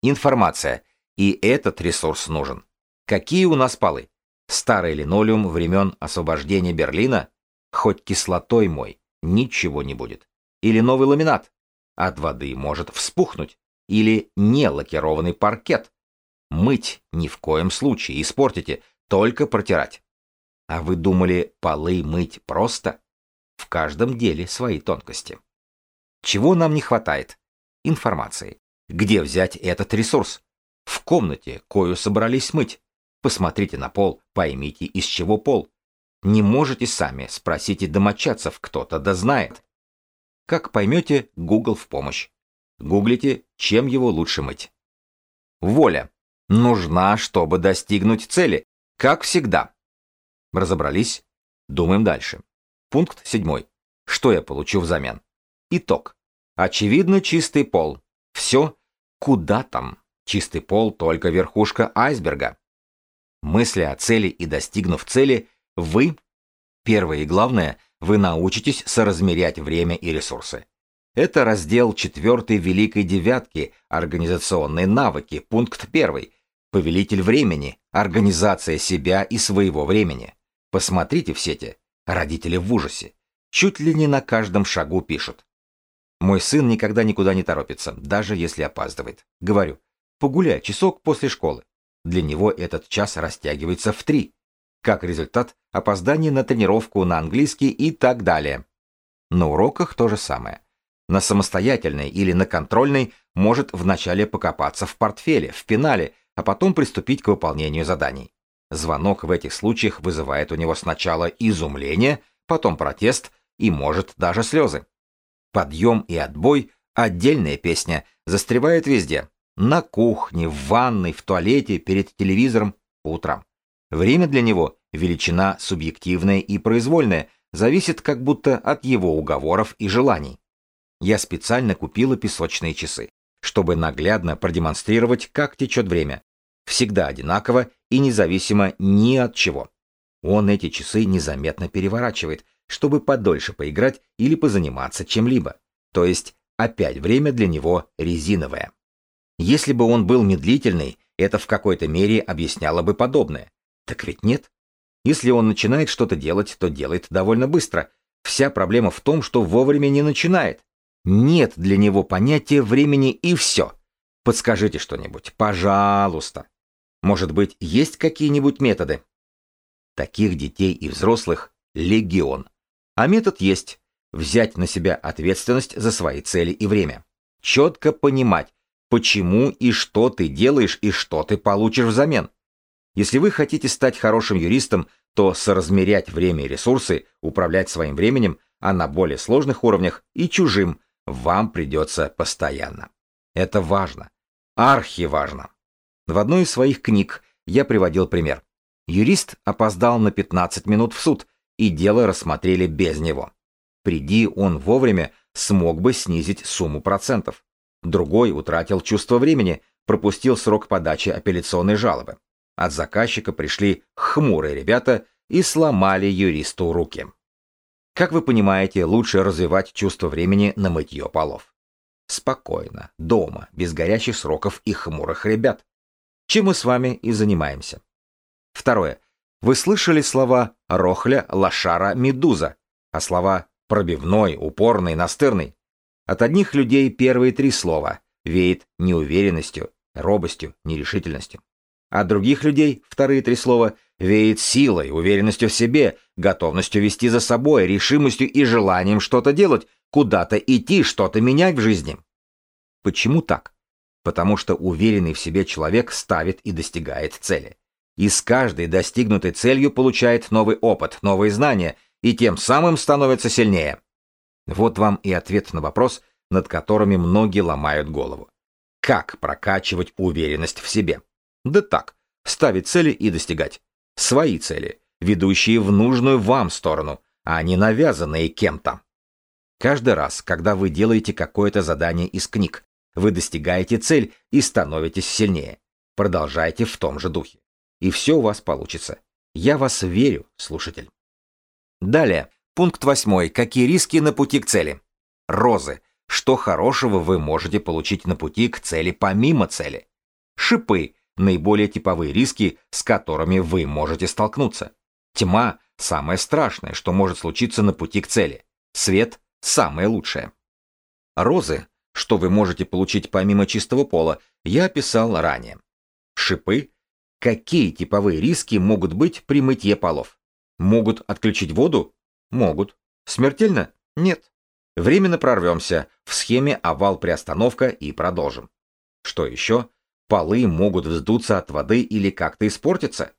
[SPEAKER 1] Информация – и этот ресурс нужен. Какие у нас полы? Старый линолеум времен освобождения Берлина? Хоть кислотой мой, ничего не будет. Или новый ламинат? От воды может вспухнуть. Или не лакированный паркет. Мыть ни в коем случае, испортите, только протирать. А вы думали, полы мыть просто? В каждом деле свои тонкости. Чего нам не хватает? Информации. Где взять этот ресурс? В комнате, кою собрались мыть. Посмотрите на пол, поймите, из чего пол. Не можете сами, спросите домочадцев, кто-то да знает. Как поймете, Google в помощь. Гуглите, чем его лучше мыть. Воля. Нужна, чтобы достигнуть цели. Как всегда. Разобрались. Думаем дальше. Пункт седьмой. Что я получу взамен? Итог. Очевидно, чистый пол. Все. Куда там? Чистый пол — только верхушка айсберга. Мысли о цели и достигнув цели, вы, первое и главное, вы научитесь соразмерять время и ресурсы. Это раздел четвертой Великой Девятки «Организационные навыки», пункт первый. «Повелитель времени. Организация себя и своего времени». Посмотрите в сети. Родители в ужасе. Чуть ли не на каждом шагу пишут. Мой сын никогда никуда не торопится, даже если опаздывает. Говорю, Погулять часок после школы. Для него этот час растягивается в три. Как результат, опоздание на тренировку на английский и так далее. На уроках то же самое. На самостоятельной или на контрольной может вначале покопаться в портфеле, в пенале, а потом приступить к выполнению заданий. Звонок в этих случаях вызывает у него сначала изумление, потом протест и, может, даже слезы. Подъем и отбой – отдельная песня, застревает везде, на кухне, в ванной, в туалете, перед телевизором, утром. Время для него – величина субъективная и произвольная, зависит как будто от его уговоров и желаний. Я специально купила песочные часы, чтобы наглядно продемонстрировать, как течет время. Всегда одинаково и независимо ни от чего. Он эти часы незаметно переворачивает, чтобы подольше поиграть или позаниматься чем-либо. То есть опять время для него резиновое. Если бы он был медлительный, это в какой-то мере объясняло бы подобное. Так ведь нет. Если он начинает что-то делать, то делает довольно быстро. Вся проблема в том, что вовремя не начинает. Нет для него понятия времени и все. Подскажите что-нибудь, пожалуйста. Может быть, есть какие-нибудь методы? Таких детей и взрослых легион. А метод есть. Взять на себя ответственность за свои цели и время. Четко понимать, почему и что ты делаешь и что ты получишь взамен. Если вы хотите стать хорошим юристом, то соразмерять время и ресурсы, управлять своим временем, а на более сложных уровнях и чужим, вам придется постоянно. Это важно. Архиважно. В одной из своих книг я приводил пример. Юрист опоздал на 15 минут в суд, и дело рассмотрели без него. Приди он вовремя, смог бы снизить сумму процентов. Другой утратил чувство времени, пропустил срок подачи апелляционной жалобы. От заказчика пришли хмурые ребята и сломали юристу руки. Как вы понимаете, лучше развивать чувство времени на мытье полов. Спокойно, дома, без горящих сроков и хмурых ребят. Чем мы с вами и занимаемся. Второе. Вы слышали слова «рохля», «лошара», «медуза», а слова «пробивной», «упорный», «настырный». От одних людей первые три слова веет неуверенностью, робостью, нерешительностью. От других людей вторые три слова веет силой, уверенностью в себе, готовностью вести за собой, решимостью и желанием что-то делать, куда-то идти, что-то менять в жизни. Почему так? Потому что уверенный в себе человек ставит и достигает цели. И с каждой достигнутой целью получает новый опыт, новые знания, и тем самым становится сильнее. Вот вам и ответ на вопрос, над которыми многие ломают голову. Как прокачивать уверенность в себе? Да так, ставить цели и достигать. Свои цели, ведущие в нужную вам сторону, а не навязанные кем-то. Каждый раз, когда вы делаете какое-то задание из книг, вы достигаете цель и становитесь сильнее. Продолжайте в том же духе. И все у вас получится. Я вас верю, слушатель. Далее Пункт 8. Какие риски на пути к цели? Розы. Что хорошего вы можете получить на пути к цели помимо цели? Шипы. Наиболее типовые риски, с которыми вы можете столкнуться. Тьма – самое страшное, что может случиться на пути к цели. Свет – самое лучшее. Розы, что вы можете получить помимо чистого пола, я описал ранее. Шипы – какие типовые риски могут быть при мытье полов? Могут отключить воду? Могут. Смертельно? Нет. Временно прорвемся. В схеме овал приостановка и продолжим. Что еще? Полы могут вздуться от воды или как-то испортиться.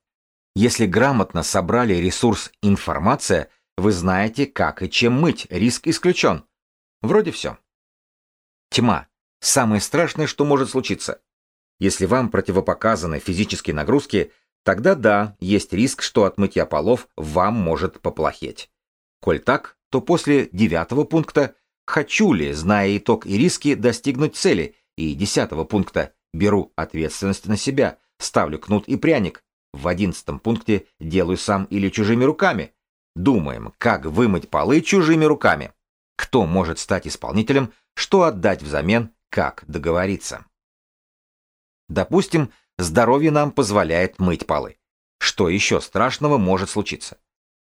[SPEAKER 1] Если грамотно собрали ресурс «Информация», вы знаете, как и чем мыть, риск исключен. Вроде все. Тьма. Самое страшное, что может случиться. Если вам противопоказаны физические нагрузки, тогда да, есть риск, что от мытья полов вам может поплохеть. Коль так, то после девятого пункта «хочу ли, зная итог и риски, достигнуть цели» и десятого пункта «беру ответственность на себя», «ставлю кнут и пряник», в одиннадцатом пункте «делаю сам или чужими руками», «думаем, как вымыть полы чужими руками», «кто может стать исполнителем», «что отдать взамен», «как договориться». Допустим, здоровье нам позволяет мыть полы. Что еще страшного может случиться?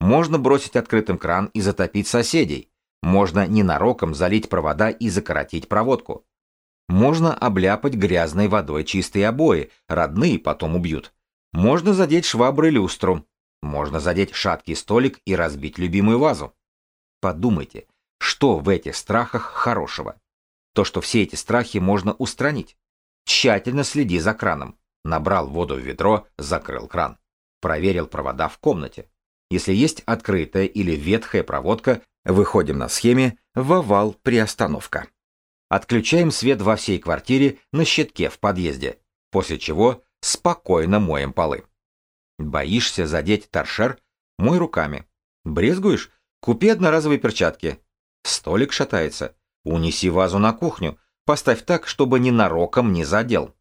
[SPEAKER 1] Можно бросить открытым кран и затопить соседей. Можно ненароком залить провода и закоротить проводку. Можно обляпать грязной водой чистые обои, родные потом убьют. Можно задеть швабры люстру. Можно задеть шаткий столик и разбить любимую вазу. Подумайте, что в этих страхах хорошего? То, что все эти страхи можно устранить. Тщательно следи за краном. Набрал воду в ведро, закрыл кран. Проверил провода в комнате. Если есть открытая или ветхая проводка, выходим на схеме в овал приостановка. Отключаем свет во всей квартире на щитке в подъезде, после чего спокойно моем полы. Боишься задеть торшер? Мой руками. Брезгуешь? Купи одноразовые перчатки. Столик шатается. Унеси вазу на кухню. Поставь так, чтобы ненароком не задел.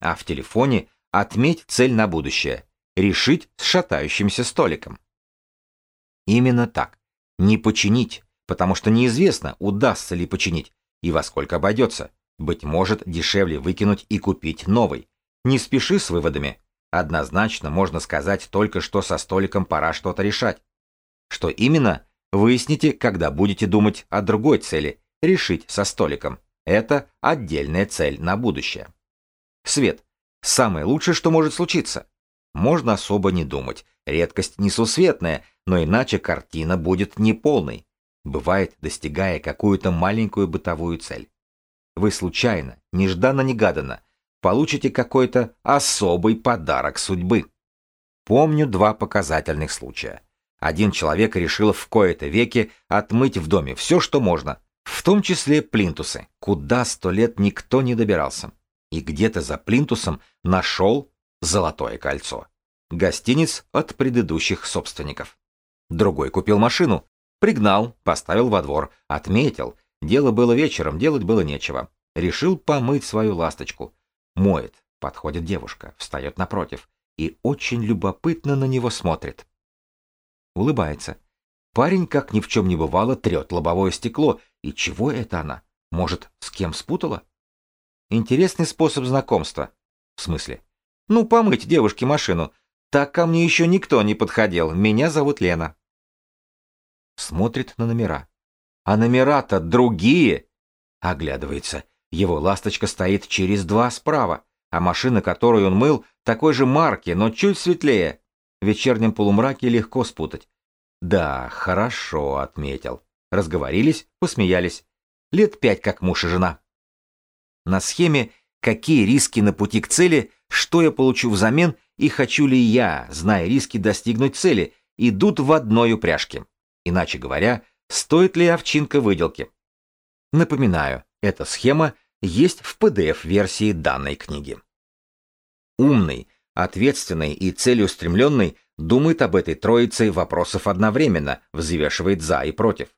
[SPEAKER 1] А в телефоне отметь цель на будущее. Решить с шатающимся столиком. Именно так. Не починить, потому что неизвестно, удастся ли починить и во сколько обойдется. Быть может, дешевле выкинуть и купить новый. Не спеши с выводами. Однозначно можно сказать только, что со столиком пора что-то решать. Что именно, выясните, когда будете думать о другой цели – решить со столиком. Это отдельная цель на будущее. Свет. Самое лучшее, что может случиться. Можно особо не думать, Редкость несусветная, но иначе картина будет неполной. Бывает, достигая какую-то маленькую бытовую цель. Вы случайно, нежданно-негаданно, получите какой-то особый подарок судьбы. Помню два показательных случая. Один человек решил в кои-то веки отмыть в доме все, что можно, в том числе плинтусы, куда сто лет никто не добирался. И где-то за плинтусом нашел золотое кольцо гостиниц от предыдущих собственников. Другой купил машину, пригнал, поставил во двор, отметил. Дело было вечером, делать было нечего. Решил помыть свою ласточку. Моет. Подходит девушка, встает напротив и очень любопытно на него смотрит. Улыбается. Парень, как ни в чем не бывало, трет лобовое стекло. И чего это она? Может, с кем спутала? Интересный способ знакомства. В смысле? Ну, помыть девушке машину. Так ко мне еще никто не подходил. Меня зовут Лена. Смотрит на номера. А номера-то другие. Оглядывается. Его ласточка стоит через два справа, а машина, которую он мыл, такой же марки, но чуть светлее. В вечернем полумраке легко спутать. Да, хорошо, отметил. Разговорились, посмеялись. Лет пять как муж и жена. На схеме какие риски на пути к цели, что я получу взамен и хочу ли я, зная риски достигнуть цели, идут в одной упряжке. Иначе говоря, стоит ли овчинка выделки? Напоминаю, эта схема есть в PDF-версии данной книги. Умный, ответственный и целеустремленный думает об этой троице вопросов одновременно, взвешивает за и против.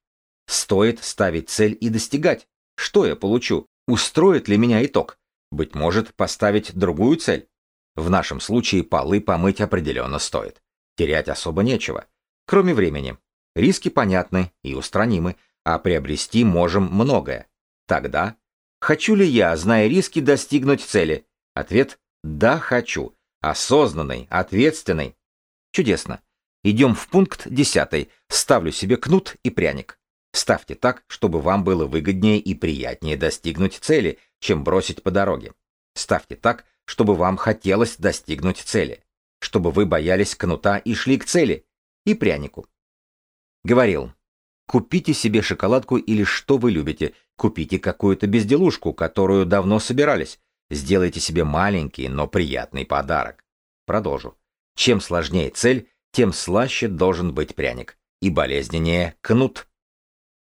[SPEAKER 1] Стоит ставить цель и достигать. Что я получу? Устроит ли меня итог? Быть может, поставить другую цель? В нашем случае полы помыть определенно стоит. Терять особо нечего. Кроме времени. Риски понятны и устранимы, а приобрести можем многое. Тогда, хочу ли я, зная риски, достигнуть цели? Ответ – да, хочу. Осознанный, ответственный. Чудесно. Идем в пункт 10. Ставлю себе кнут и пряник. Ставьте так, чтобы вам было выгоднее и приятнее достигнуть цели, чем бросить по дороге. Ставьте так, чтобы вам хотелось достигнуть цели, чтобы вы боялись кнута и шли к цели, и прянику. Говорил, купите себе шоколадку или что вы любите, купите какую-то безделушку, которую давно собирались, сделайте себе маленький, но приятный подарок. Продолжу. Чем сложнее цель, тем слаще должен быть пряник, и болезненнее кнут.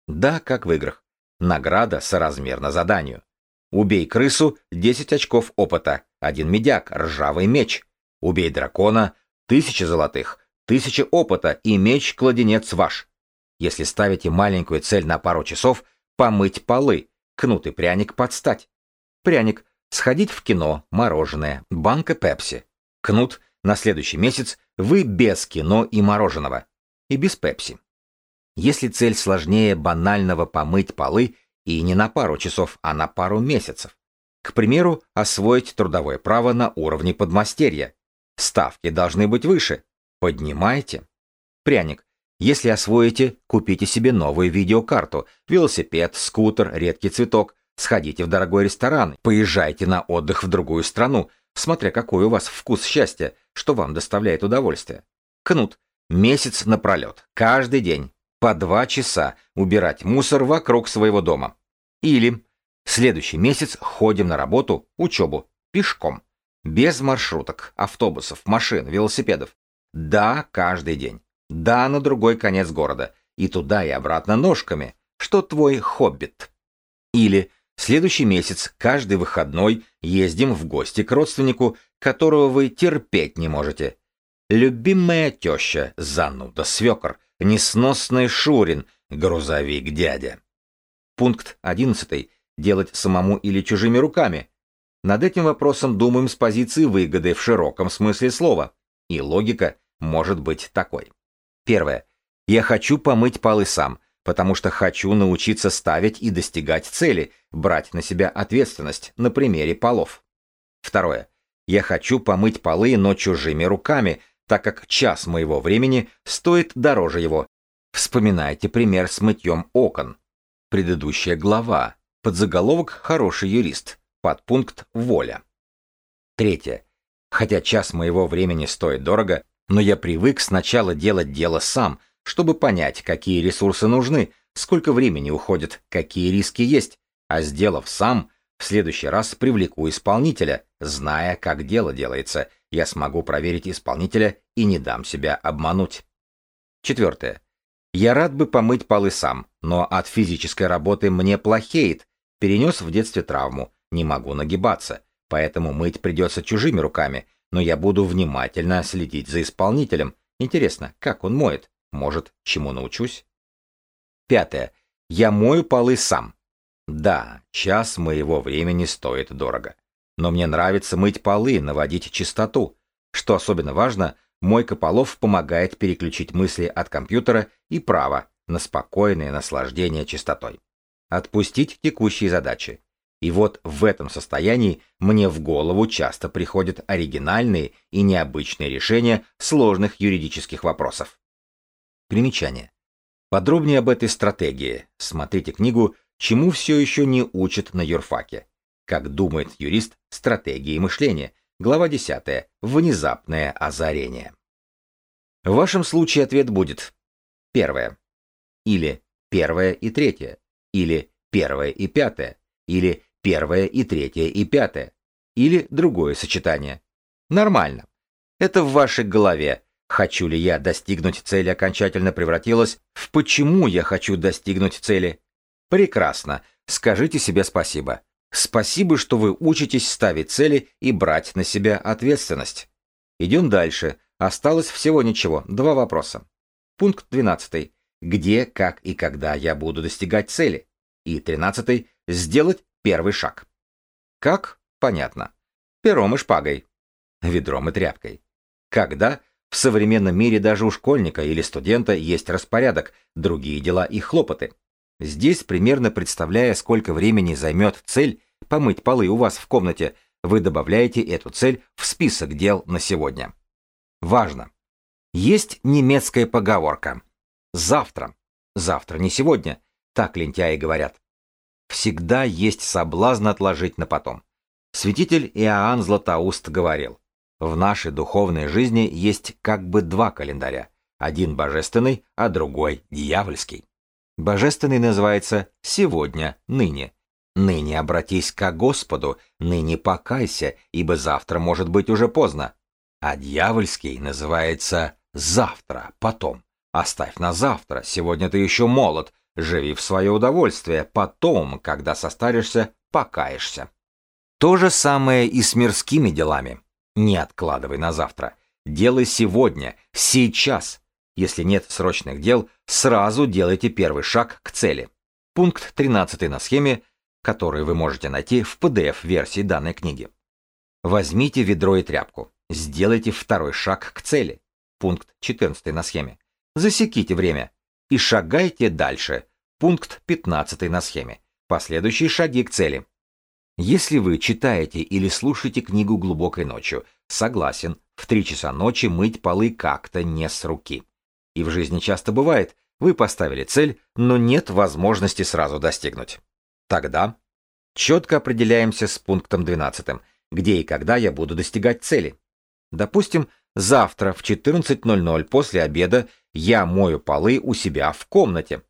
[SPEAKER 1] Да, как в играх. Награда соразмерна заданию. Убей крысу — 10 очков опыта, один медяк, ржавый меч. Убей дракона — тысяча золотых, тысяча опыта и меч-кладенец ваш. Если ставите маленькую цель на пару часов, помыть полы, кнут и пряник подстать. Пряник — сходить в кино, мороженое, банка пепси. Кнут — на следующий месяц вы без кино и мороженого. И без пепси. Если цель сложнее банального помыть полы и не на пару часов, а на пару месяцев. К примеру, освоить трудовое право на уровне подмастерья. Ставки должны быть выше. Поднимайте. Пряник. Если освоите, купите себе новую видеокарту, велосипед, скутер, редкий цветок, сходите в дорогой ресторан, поезжайте на отдых в другую страну, смотря какой у вас вкус счастья, что вам доставляет удовольствие. Кнут. Месяц напролет, каждый день, по два часа убирать мусор вокруг своего дома. Или следующий месяц ходим на работу, учебу, пешком. Без маршруток, автобусов, машин, велосипедов. Да, каждый день. Да, на другой конец города. И туда и обратно ножками. Что твой хоббит? Или следующий месяц каждый выходной ездим в гости к родственнику, которого вы терпеть не можете. Любимая теща, зануда свекор, несносный Шурин, грузовик дядя. Пункт 11. Делать самому или чужими руками. Над этим вопросом думаем с позиции выгоды в широком смысле слова. И логика может быть такой. Первое. Я хочу помыть полы сам, потому что хочу научиться ставить и достигать цели, брать на себя ответственность на примере полов. Второе. Я хочу помыть полы, но чужими руками – так как час моего времени стоит дороже его. Вспоминайте пример с мытьем окон. Предыдущая глава. Подзаголовок «Хороший юрист». Подпункт «Воля». Третье. Хотя час моего времени стоит дорого, но я привык сначала делать дело сам, чтобы понять, какие ресурсы нужны, сколько времени уходит, какие риски есть, а сделав сам, в следующий раз привлеку исполнителя, зная, как дело делается – я смогу проверить исполнителя и не дам себя обмануть. Четвертое. Я рад бы помыть полы сам, но от физической работы мне плохеет, перенес в детстве травму, не могу нагибаться, поэтому мыть придется чужими руками, но я буду внимательно следить за исполнителем. Интересно, как он моет? Может, чему научусь? Пятое. Я мою полы сам. Да, час моего времени стоит дорого но мне нравится мыть полы, наводить чистоту. Что особенно важно, мойка полов помогает переключить мысли от компьютера и права на спокойное наслаждение чистотой. Отпустить текущие задачи. И вот в этом состоянии мне в голову часто приходят оригинальные и необычные решения сложных юридических вопросов. Примечание. Подробнее об этой стратегии смотрите книгу «Чему все еще не учат на юрфаке» как думает юрист, стратегии мышления. Глава 10. Внезапное озарение. В вашем случае ответ будет первое. Или первое и третье. Или первое и пятое. Или первое и третье и пятое. Или другое сочетание. Нормально. Это в вашей голове. Хочу ли я достигнуть цели окончательно превратилось в почему я хочу достигнуть цели. Прекрасно. Скажите себе спасибо. Спасибо, что вы учитесь ставить цели и брать на себя ответственность. Идем дальше. Осталось всего ничего. Два вопроса. Пункт 12. Где, как и когда я буду достигать цели? И 13. Сделать первый шаг. Как? Понятно. Пером и шпагой. Ведром и тряпкой. Когда? В современном мире даже у школьника или студента есть распорядок, другие дела и хлопоты. Здесь примерно представляя, сколько времени займет цель помыть полы у вас в комнате, вы добавляете эту цель в список дел на сегодня. Важно! Есть немецкая поговорка «завтра», «завтра не сегодня», так лентяи говорят. Всегда есть соблазн отложить на потом. Святитель Иоанн Златоуст говорил, в нашей духовной жизни есть как бы два календаря, один божественный, а другой дьявольский. Божественный называется «сегодня, ныне». Ныне обратись к Господу, ныне покайся, ибо завтра может быть уже поздно. А дьявольский называется «завтра, потом». Оставь на завтра, сегодня ты еще молод, живи в свое удовольствие, потом, когда состаришься, покаешься. То же самое и с мирскими делами. Не откладывай на завтра. Делай сегодня, сейчас, если нет срочных дел, сразу делайте первый шаг к цели. Пункт 13 на схеме, который вы можете найти в PDF-версии данной книги. Возьмите ведро и тряпку. Сделайте второй шаг к цели. Пункт 14 на схеме. Засеките время и шагайте дальше. Пункт 15 на схеме. Последующие шаги к цели. Если вы читаете или слушаете книгу глубокой ночью, согласен, в 3 часа ночи мыть полы как-то не с руки. И в жизни часто бывает, вы поставили цель, но нет возможности сразу достигнуть. Тогда четко определяемся с пунктом 12, где и когда я буду достигать цели. Допустим, завтра в 14.00 после обеда я мою полы у себя в комнате.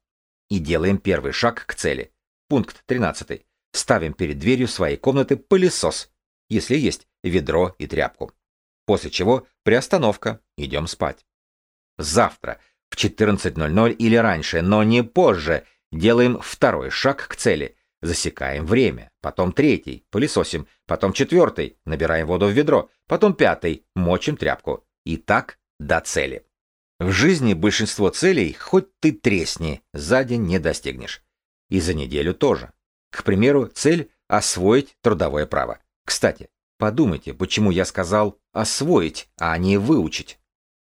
[SPEAKER 1] И делаем первый шаг к цели. Пункт 13. Ставим перед дверью своей комнаты пылесос, если есть ведро и тряпку. После чего приостановка, идем спать завтра в 14.00 или раньше, но не позже. Делаем второй шаг к цели. Засекаем время. Потом третий. Пылесосим. Потом четвертый. Набираем воду в ведро. Потом пятый. Мочим тряпку. И так до цели. В жизни большинство целей, хоть ты тресни, за день не достигнешь. И за неделю тоже. К примеру, цель – освоить трудовое право. Кстати, подумайте, почему я сказал «освоить», а не «выучить».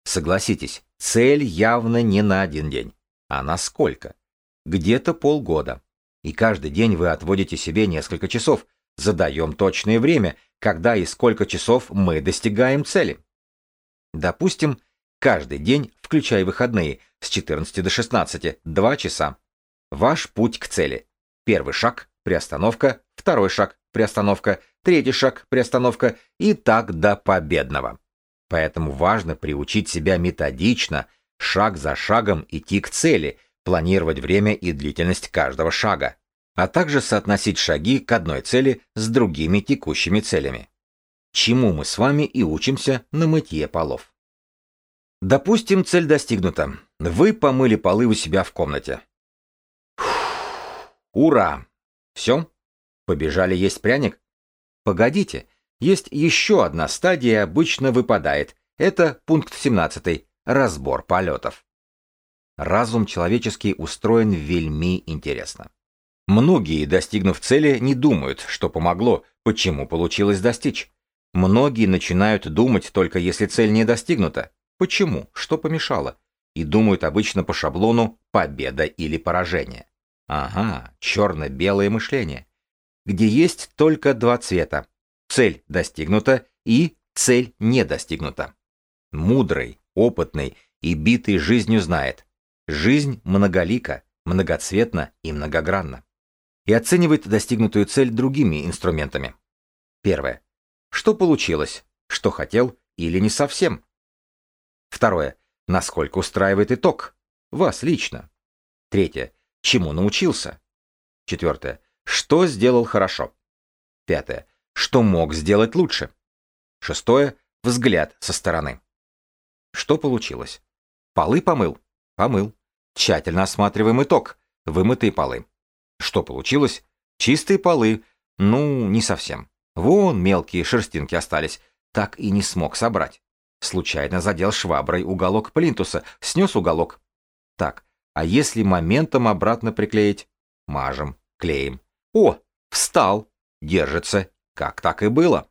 [SPEAKER 1] Согласитесь, Цель явно не на один день, а на сколько? Где-то полгода. И каждый день вы отводите себе несколько часов, задаем точное время, когда и сколько часов мы достигаем цели. Допустим, каждый день, включая выходные, с 14 до 16, 2 часа. Ваш путь к цели. Первый шаг – приостановка, второй шаг – приостановка, третий шаг – приостановка и так до победного. Поэтому важно приучить себя методично, шаг за шагом идти к цели, планировать время и длительность каждого шага, а также соотносить шаги к одной цели с другими текущими целями. Чему мы с вами и учимся на мытье полов. Допустим, цель достигнута. Вы помыли полы у себя в комнате. Ура! Все? Побежали есть пряник? Погодите, есть еще одна стадия, обычно выпадает. Это пункт 17. Разбор полетов. Разум человеческий устроен вельми интересно. Многие, достигнув цели, не думают, что помогло, почему получилось достичь. Многие начинают думать только если цель не достигнута. Почему? Что помешало? И думают обычно по шаблону «победа» или «поражение». Ага, черно-белое мышление. Где есть только два цвета цель достигнута и цель не достигнута. Мудрый, опытный и битый жизнью знает, жизнь многолика, многоцветна и многогранна. И оценивает достигнутую цель другими инструментами. Первое. Что получилось, что хотел или не совсем. Второе. Насколько устраивает итог, вас лично. Третье. Чему научился. Четвертое. Что сделал хорошо. Пятое что мог сделать лучше. Шестое – взгляд со стороны. Что получилось? Полы помыл? Помыл. Тщательно осматриваем итог. Вымытые полы. Что получилось? Чистые полы. Ну, не совсем. Вон мелкие шерстинки остались. Так и не смог собрать. Случайно задел шваброй уголок плинтуса, снес уголок. Так, а если моментом обратно приклеить? Мажем, клеем. О, встал, держится как так и было.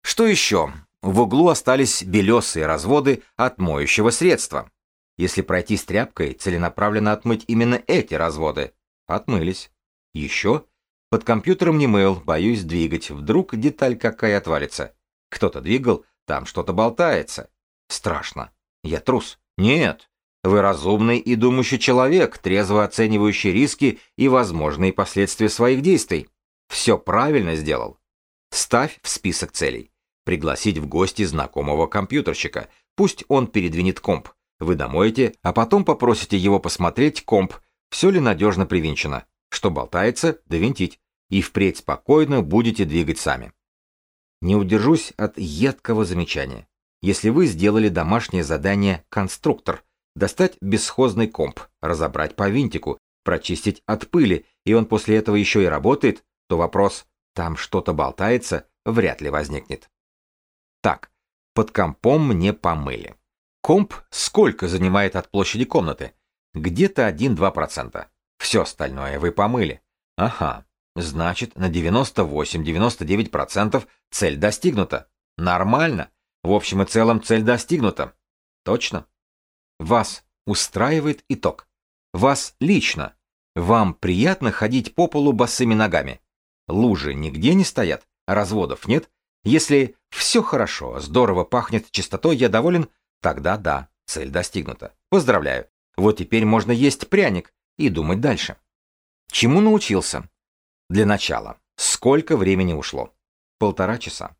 [SPEAKER 1] Что еще? В углу остались белесые разводы от моющего средства. Если пройти с тряпкой, целенаправленно отмыть именно эти разводы. Отмылись. Еще? Под компьютером не мыл, боюсь двигать, вдруг деталь какая отвалится. Кто-то двигал, там что-то болтается. Страшно. Я трус. Нет. Вы разумный и думающий человек, трезво оценивающий риски и возможные последствия своих действий. Все правильно сделал. Ставь в список целей. Пригласить в гости знакомого компьютерщика. Пусть он передвинет комп. Вы домоете, а потом попросите его посмотреть комп, все ли надежно привинчено. Что болтается, довинтить. И впредь спокойно будете двигать сами. Не удержусь от едкого замечания. Если вы сделали домашнее задание «Конструктор», достать бесхозный комп, разобрать по винтику, прочистить от пыли, и он после этого еще и работает, то вопрос «там что-то болтается» вряд ли возникнет. Так, под компом мне помыли. Комп сколько занимает от площади комнаты? Где-то 1-2%. Все остальное вы помыли. Ага, значит на 98-99% цель достигнута. Нормально. В общем и целом цель достигнута. Точно. Вас устраивает итог. Вас лично. Вам приятно ходить по полу босыми ногами лужи нигде не стоят, разводов нет. Если все хорошо, здорово пахнет чистотой, я доволен, тогда да, цель достигнута. Поздравляю. Вот теперь можно есть пряник и думать дальше. Чему научился? Для начала. Сколько времени ушло? Полтора часа.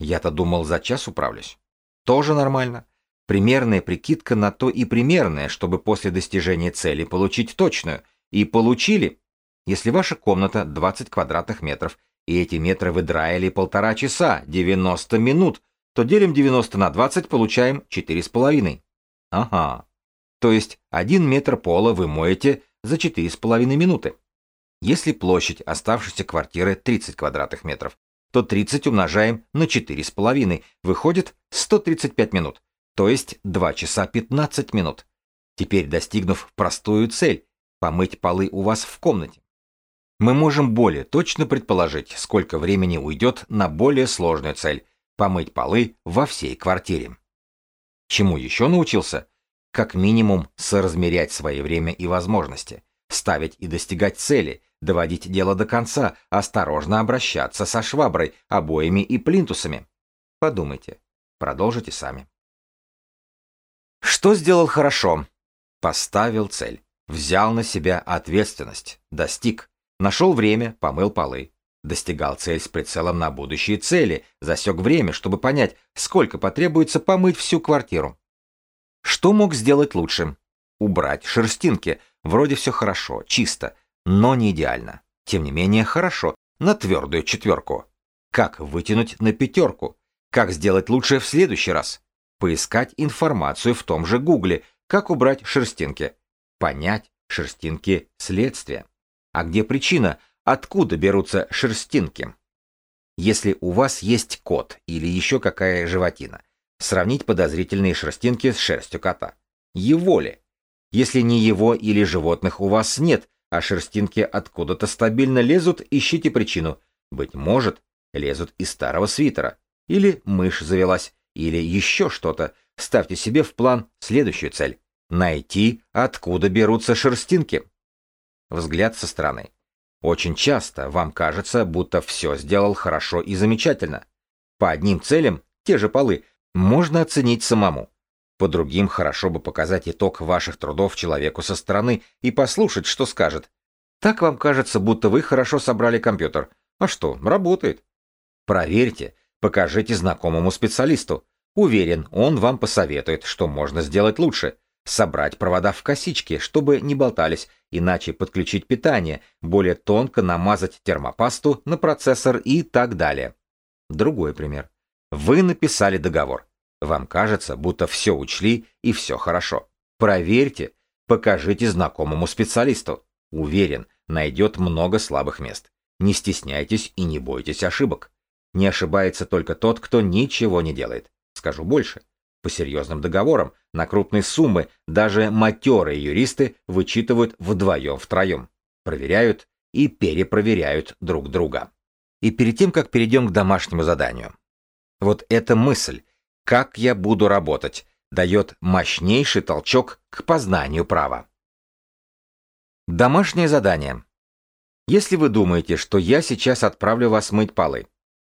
[SPEAKER 1] Я-то думал, за час управлюсь. Тоже нормально. Примерная прикидка на то и примерная, чтобы после достижения цели получить точную. И получили если ваша комната 20 квадратных метров, и эти метры вы драили полтора часа, 90 минут, то делим 90 на 20, получаем 4,5. Ага. То есть 1 метр пола вы моете за 4,5 минуты. Если площадь оставшейся квартиры 30 квадратных метров, то 30 умножаем на 4,5, выходит 135 минут, то есть 2 часа 15 минут. Теперь достигнув простую цель – помыть полы у вас в комнате мы можем более точно предположить, сколько времени уйдет на более сложную цель – помыть полы во всей квартире. Чему еще научился? Как минимум, соразмерять свое время и возможности, ставить и достигать цели, доводить дело до конца, осторожно обращаться со шваброй, обоями и плинтусами. Подумайте. Продолжите сами. Что сделал хорошо? Поставил цель, взял на себя ответственность, достиг. Нашел время, помыл полы. Достигал цель с прицелом на будущие цели, засек время, чтобы понять, сколько потребуется помыть всю квартиру. Что мог сделать лучше? Убрать шерстинки. Вроде все хорошо, чисто, но не идеально. Тем не менее, хорошо, на твердую четверку. Как вытянуть на пятерку? Как сделать лучше в следующий раз? Поискать информацию в том же Гугле, как убрать шерстинки. Понять шерстинки следствия. А где причина? Откуда берутся шерстинки? Если у вас есть кот или еще какая животина, сравнить подозрительные шерстинки с шерстью кота. Его ли? Если не его или животных у вас нет, а шерстинки откуда-то стабильно лезут, ищите причину. Быть может, лезут из старого свитера. Или мышь завелась, или еще что-то. Ставьте себе в план следующую цель. Найти, откуда берутся шерстинки взгляд со стороны. Очень часто вам кажется, будто все сделал хорошо и замечательно. По одним целям, те же полы, можно оценить самому. По другим хорошо бы показать итог ваших трудов человеку со стороны и послушать, что скажет. Так вам кажется, будто вы хорошо собрали компьютер. А что, работает. Проверьте, покажите знакомому специалисту. Уверен, он вам посоветует, что можно сделать лучше – собрать провода в косички, чтобы не болтались, иначе подключить питание, более тонко намазать термопасту на процессор и так далее. Другой пример. Вы написали договор. Вам кажется, будто все учли и все хорошо. Проверьте, покажите знакомому специалисту. Уверен, найдет много слабых мест. Не стесняйтесь и не бойтесь ошибок. Не ошибается только тот, кто ничего не делает. Скажу больше по серьезным договорам, на крупные суммы, даже матерые юристы вычитывают вдвоем-втроем, проверяют и перепроверяют друг друга. И перед тем, как перейдем к домашнему заданию. Вот эта мысль «как я буду работать» дает мощнейший толчок к познанию права. Домашнее задание. Если вы думаете, что я сейчас отправлю вас мыть полы,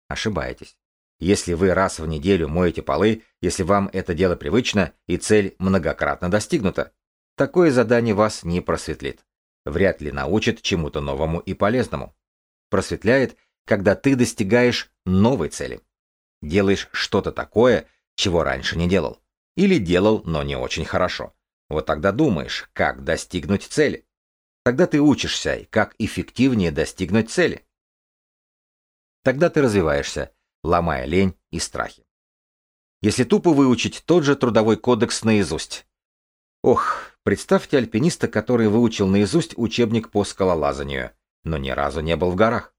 [SPEAKER 1] ошибаетесь. Если вы раз в неделю моете полы, если вам это дело привычно и цель многократно достигнута, такое задание вас не просветлит. Вряд ли научит чему-то новому и полезному. Просветляет, когда ты достигаешь новой цели. Делаешь что-то такое, чего раньше не делал. Или делал, но не очень хорошо. Вот тогда думаешь, как достигнуть цели. Тогда ты учишься, как эффективнее достигнуть цели. Тогда ты развиваешься – ломая лень и страхи. Если тупо выучить тот же трудовой кодекс наизусть. Ох, представьте альпиниста, который выучил наизусть учебник по скалолазанию, но ни разу не был в горах.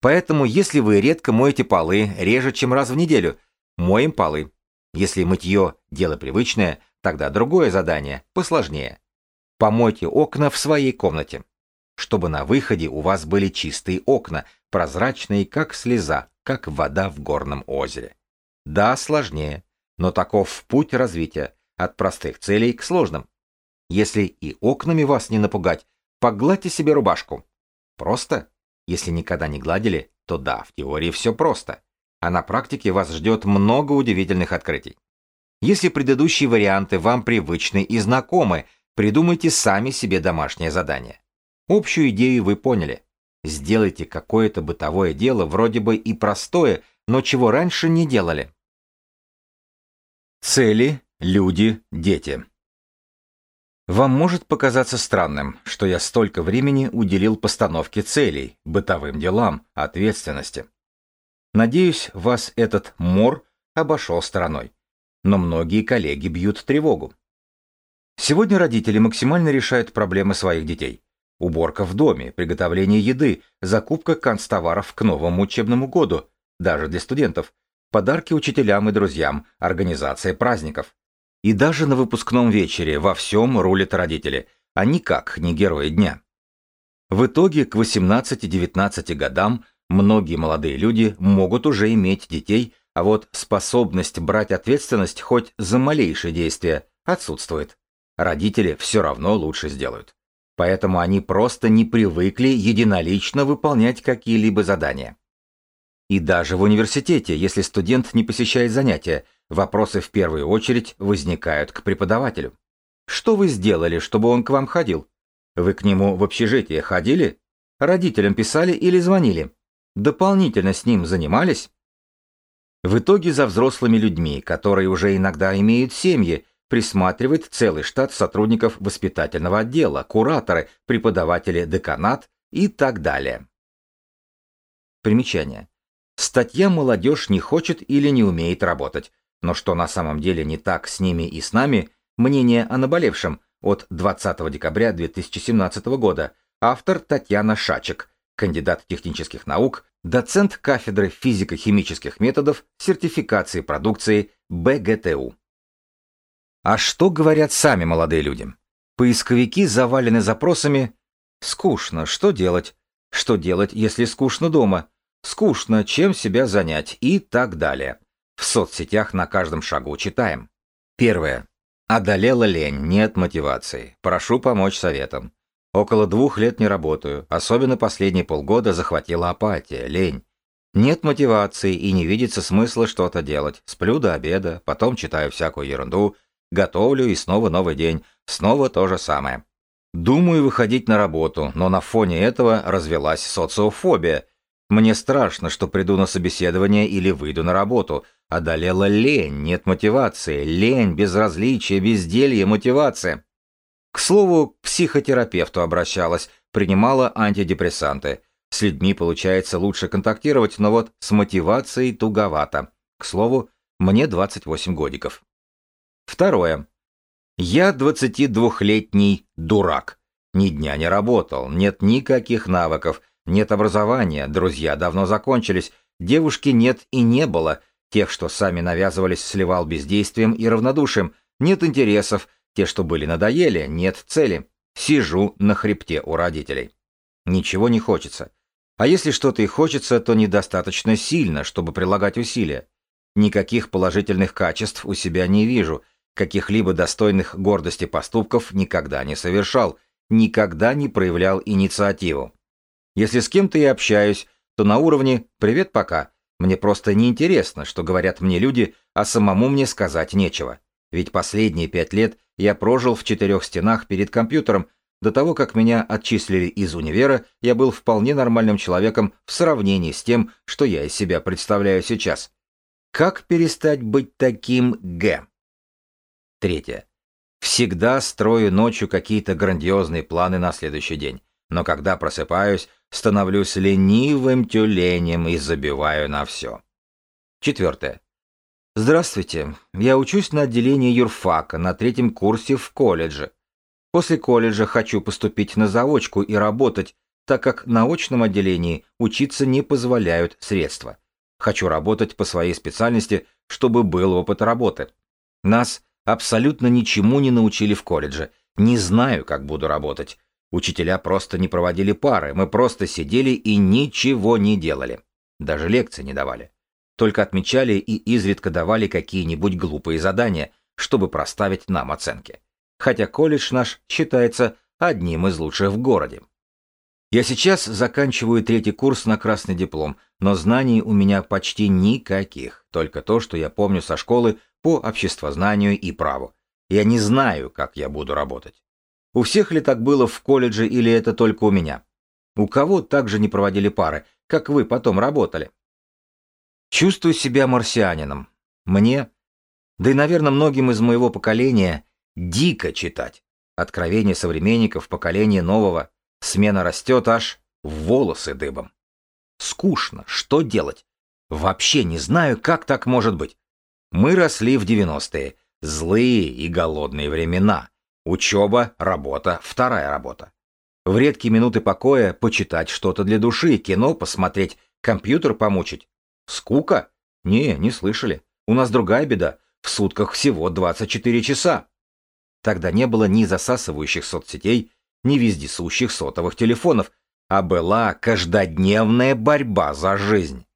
[SPEAKER 1] Поэтому, если вы редко моете полы, реже, чем раз в неделю, моем полы. Если мытье – дело привычное, тогда другое задание, посложнее. Помойте окна в своей комнате, чтобы на выходе у вас были чистые окна, прозрачные, как слеза, как вода в горном озере. Да, сложнее, но таков путь развития от простых целей к сложным. Если и окнами вас не напугать, погладьте себе рубашку. Просто? Если никогда не гладили, то да, в теории все просто. А на практике вас ждет много удивительных открытий. Если предыдущие варианты вам привычны и знакомы, придумайте сами себе домашнее задание. Общую идею вы поняли – сделайте какое-то бытовое дело, вроде бы и простое, но чего раньше не делали. Цели, люди, дети. Вам может показаться странным, что я столько времени уделил постановке целей, бытовым делам, ответственности. Надеюсь, вас этот мор обошел стороной. Но многие коллеги бьют тревогу. Сегодня родители максимально решают проблемы своих детей – уборка в доме, приготовление еды, закупка канцтоваров к новому учебному году, даже для студентов, подарки учителям и друзьям, организация праздников. И даже на выпускном вечере во всем рулят родители, а никак не герои дня. В итоге к 18-19 годам многие молодые люди могут уже иметь детей, а вот способность брать ответственность хоть за малейшие действия отсутствует. Родители все равно лучше сделают поэтому они просто не привыкли единолично выполнять какие-либо задания. И даже в университете, если студент не посещает занятия, вопросы в первую очередь возникают к преподавателю. Что вы сделали, чтобы он к вам ходил? Вы к нему в общежитие ходили? Родителям писали или звонили? Дополнительно с ним занимались? В итоге за взрослыми людьми, которые уже иногда имеют семьи, присматривает целый штат сотрудников воспитательного отдела, кураторы, преподаватели, деканат и так далее. Примечание. Статья «Молодежь не хочет или не умеет работать», но что на самом деле не так с ними и с нами, мнение о наболевшем от 20 декабря 2017 года, автор Татьяна Шачек, кандидат технических наук, доцент кафедры физико-химических методов сертификации продукции БГТУ. А что говорят сами молодые люди? Поисковики завалены запросами «Скучно, что делать?» «Что делать, если скучно дома?» «Скучно, чем себя занять?» и так далее. В соцсетях на каждом шагу читаем. Первое. Одолела лень, нет мотивации. Прошу помочь советом. Около двух лет не работаю, особенно последние полгода захватила апатия, лень. Нет мотивации и не видится смысла что-то делать. Сплю до обеда, потом читаю всякую ерунду, готовлю и снова новый день, снова то же самое. Думаю выходить на работу, но на фоне этого развелась социофобия. Мне страшно, что приду на собеседование или выйду на работу. Одолела лень, нет мотивации, лень, безразличие, безделье, мотивация. К слову, к психотерапевту обращалась, принимала антидепрессанты. С людьми получается лучше контактировать, но вот с мотивацией туговато. К слову, мне 28 годиков. Второе. Я 22-летний дурак. Ни дня не работал, нет никаких навыков, нет образования, друзья давно закончились, девушки нет и не было, тех, что сами навязывались, сливал бездействием и равнодушием, нет интересов, те, что были надоели, нет цели. Сижу на хребте у родителей. Ничего не хочется. А если что-то и хочется, то недостаточно сильно, чтобы прилагать усилия. Никаких положительных качеств у себя не вижу, каких-либо достойных гордости поступков никогда не совершал, никогда не проявлял инициативу. Если с кем-то я общаюсь, то на уровне «привет, пока», мне просто неинтересно, что говорят мне люди, а самому мне сказать нечего. Ведь последние пять лет я прожил в четырех стенах перед компьютером, до того, как меня отчислили из универа, я был вполне нормальным человеком в сравнении с тем, что я из себя представляю сейчас. Как перестать быть таким Г? Третье. Всегда строю ночью какие-то грандиозные планы на следующий день, но когда просыпаюсь, становлюсь ленивым тюленем и забиваю на все. Четвертое. Здравствуйте. Я учусь на отделении юрфака на третьем курсе в колледже. После колледжа хочу поступить на заочку и работать, так как на очном отделении учиться не позволяют средства. Хочу работать по своей специальности, чтобы был опыт работы. Нас Абсолютно ничему не научили в колледже. Не знаю, как буду работать. Учителя просто не проводили пары, мы просто сидели и ничего не делали. Даже лекции не давали. Только отмечали и изредка давали какие-нибудь глупые задания, чтобы проставить нам оценки. Хотя колледж наш считается одним из лучших в городе. Я сейчас заканчиваю третий курс на красный диплом, но знаний у меня почти никаких, только то, что я помню со школы по обществознанию и праву. Я не знаю, как я буду работать. У всех ли так было в колледже или это только у меня? У кого также не проводили пары, как вы потом работали? Чувствую себя марсианином. Мне, да и, наверное, многим из моего поколения, дико читать. Откровение современников поколения нового. Смена растет аж в волосы дыбом. Скучно, что делать? Вообще не знаю, как так может быть. Мы росли в 90-е, злые и голодные времена. Учеба, работа, вторая работа. В редкие минуты покоя почитать что-то для души, кино посмотреть, компьютер помучить. Скука? Не, не слышали. У нас другая беда. В сутках всего 24 часа. Тогда не было ни засасывающих соцсетей, ни вездесущих сотовых телефонов, а была каждодневная борьба за жизнь.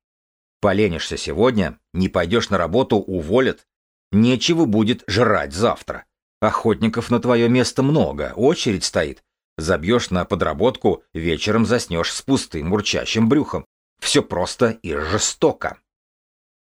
[SPEAKER 1] Поленишься сегодня, не пойдешь на работу, уволят. Нечего будет жрать завтра. Охотников на твое место много, очередь стоит. Забьешь на подработку, вечером заснешь с пустым мурчащим брюхом. Все просто и жестоко.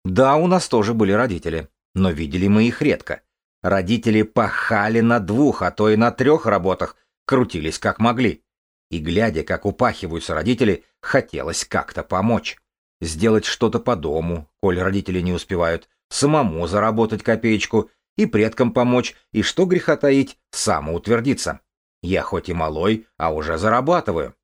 [SPEAKER 1] Да, у нас тоже были родители, но видели мы их редко. Родители пахали на двух, а то и на трех работах, крутились как могли. И глядя, как упахиваются родители, хотелось как-то помочь сделать что-то по дому, коль родители не успевают, самому заработать копеечку и предкам помочь, и что греха таить, самоутвердиться. Я хоть и малой, а уже зарабатываю.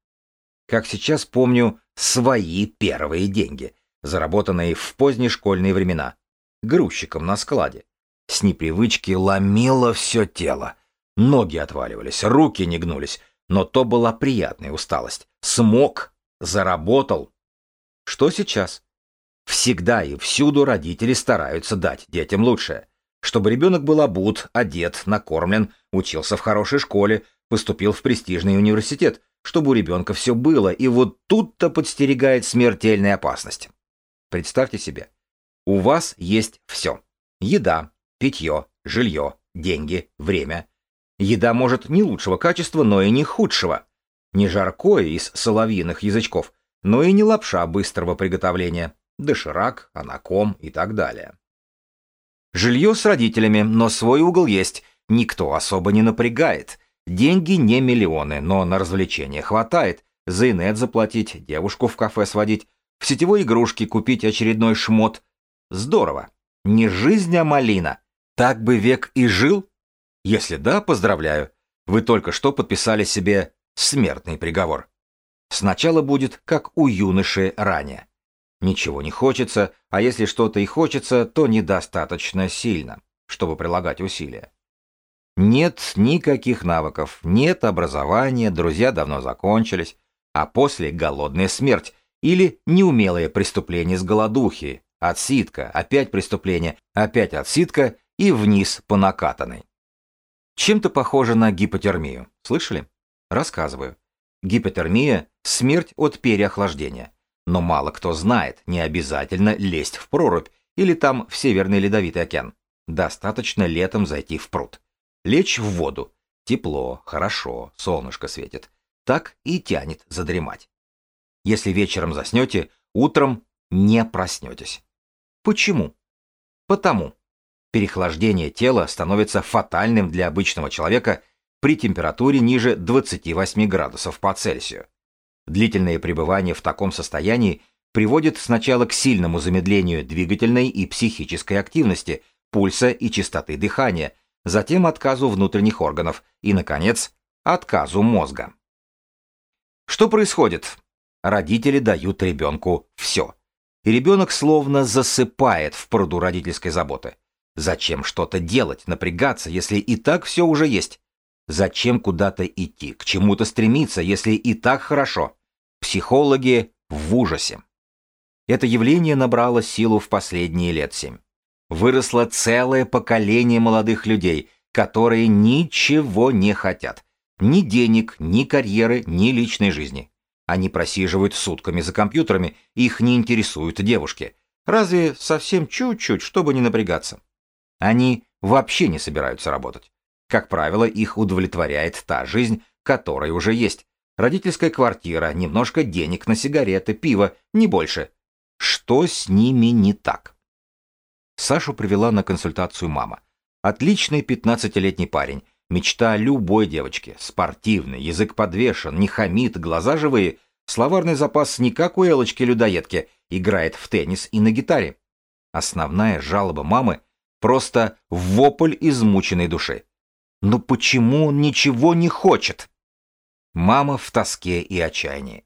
[SPEAKER 1] Как сейчас помню, свои первые деньги, заработанные в поздние школьные времена, грузчиком на складе. С непривычки ломило все тело. Ноги отваливались, руки не гнулись, но то была приятная усталость. Смог, заработал, что сейчас? Всегда и всюду родители стараются дать детям лучшее, чтобы ребенок был обут, одет, накормлен, учился в хорошей школе, поступил в престижный университет, чтобы у ребенка все было, и вот тут-то подстерегает смертельная опасность. Представьте себе, у вас есть все. Еда, питье, жилье, деньги, время. Еда может не лучшего качества, но и не худшего. Не жаркое из соловьиных язычков, но и не лапша быстрого приготовления, доширак, анаком и так далее. Жилье с родителями, но свой угол есть, никто особо не напрягает. Деньги не миллионы, но на развлечения хватает. За инет заплатить, девушку в кафе сводить, в сетевой игрушке купить очередной шмот. Здорово. Не жизнь, а малина. Так бы век и жил? Если да, поздравляю. Вы только что подписали себе смертный приговор. Сначала будет как у юноши ранее. Ничего не хочется, а если что-то и хочется, то недостаточно сильно, чтобы прилагать усилия. Нет никаких навыков, нет образования, друзья давно закончились, а после голодная смерть или неумелое преступление с голодухи, отсидка, опять преступление, опять отсидка и вниз по накатанной. Чем-то похоже на гипотермию. Слышали? Рассказываю. Гипотермия – смерть от переохлаждения. Но мало кто знает, не обязательно лезть в прорубь или там в Северный Ледовитый океан. Достаточно летом зайти в пруд. Лечь в воду. Тепло, хорошо, солнышко светит. Так и тянет задремать. Если вечером заснете, утром не проснетесь. Почему? Потому. Перехлаждение тела становится фатальным для обычного человека при температуре ниже 28 градусов по Цельсию. Длительное пребывание в таком состоянии приводит сначала к сильному замедлению двигательной и психической активности, пульса и частоты дыхания, затем отказу внутренних органов и, наконец, отказу мозга. Что происходит? Родители дают ребенку все. И ребенок словно засыпает в пруду родительской заботы. Зачем что-то делать, напрягаться, если и так все уже есть? Зачем куда-то идти, к чему-то стремиться, если и так хорошо? Психологи в ужасе. Это явление набрало силу в последние лет семь. Выросло целое поколение молодых людей, которые ничего не хотят. Ни денег, ни карьеры, ни личной жизни. Они просиживают сутками за компьютерами, их не интересуют девушки. Разве совсем чуть-чуть, чтобы не напрягаться? Они вообще не собираются работать. Как правило, их удовлетворяет та жизнь, которая уже есть. Родительская квартира, немножко денег на сигареты, пиво, не больше. Что с ними не так? Сашу привела на консультацию мама. Отличный 15-летний парень, мечта любой девочки, спортивный, язык подвешен, не хамит, глаза живые, словарный запас не как у Элочки-людоедки, играет в теннис и на гитаре. Основная жалоба мамы – просто вопль измученной души. Но почему он ничего не хочет? Мама в тоске и отчаянии.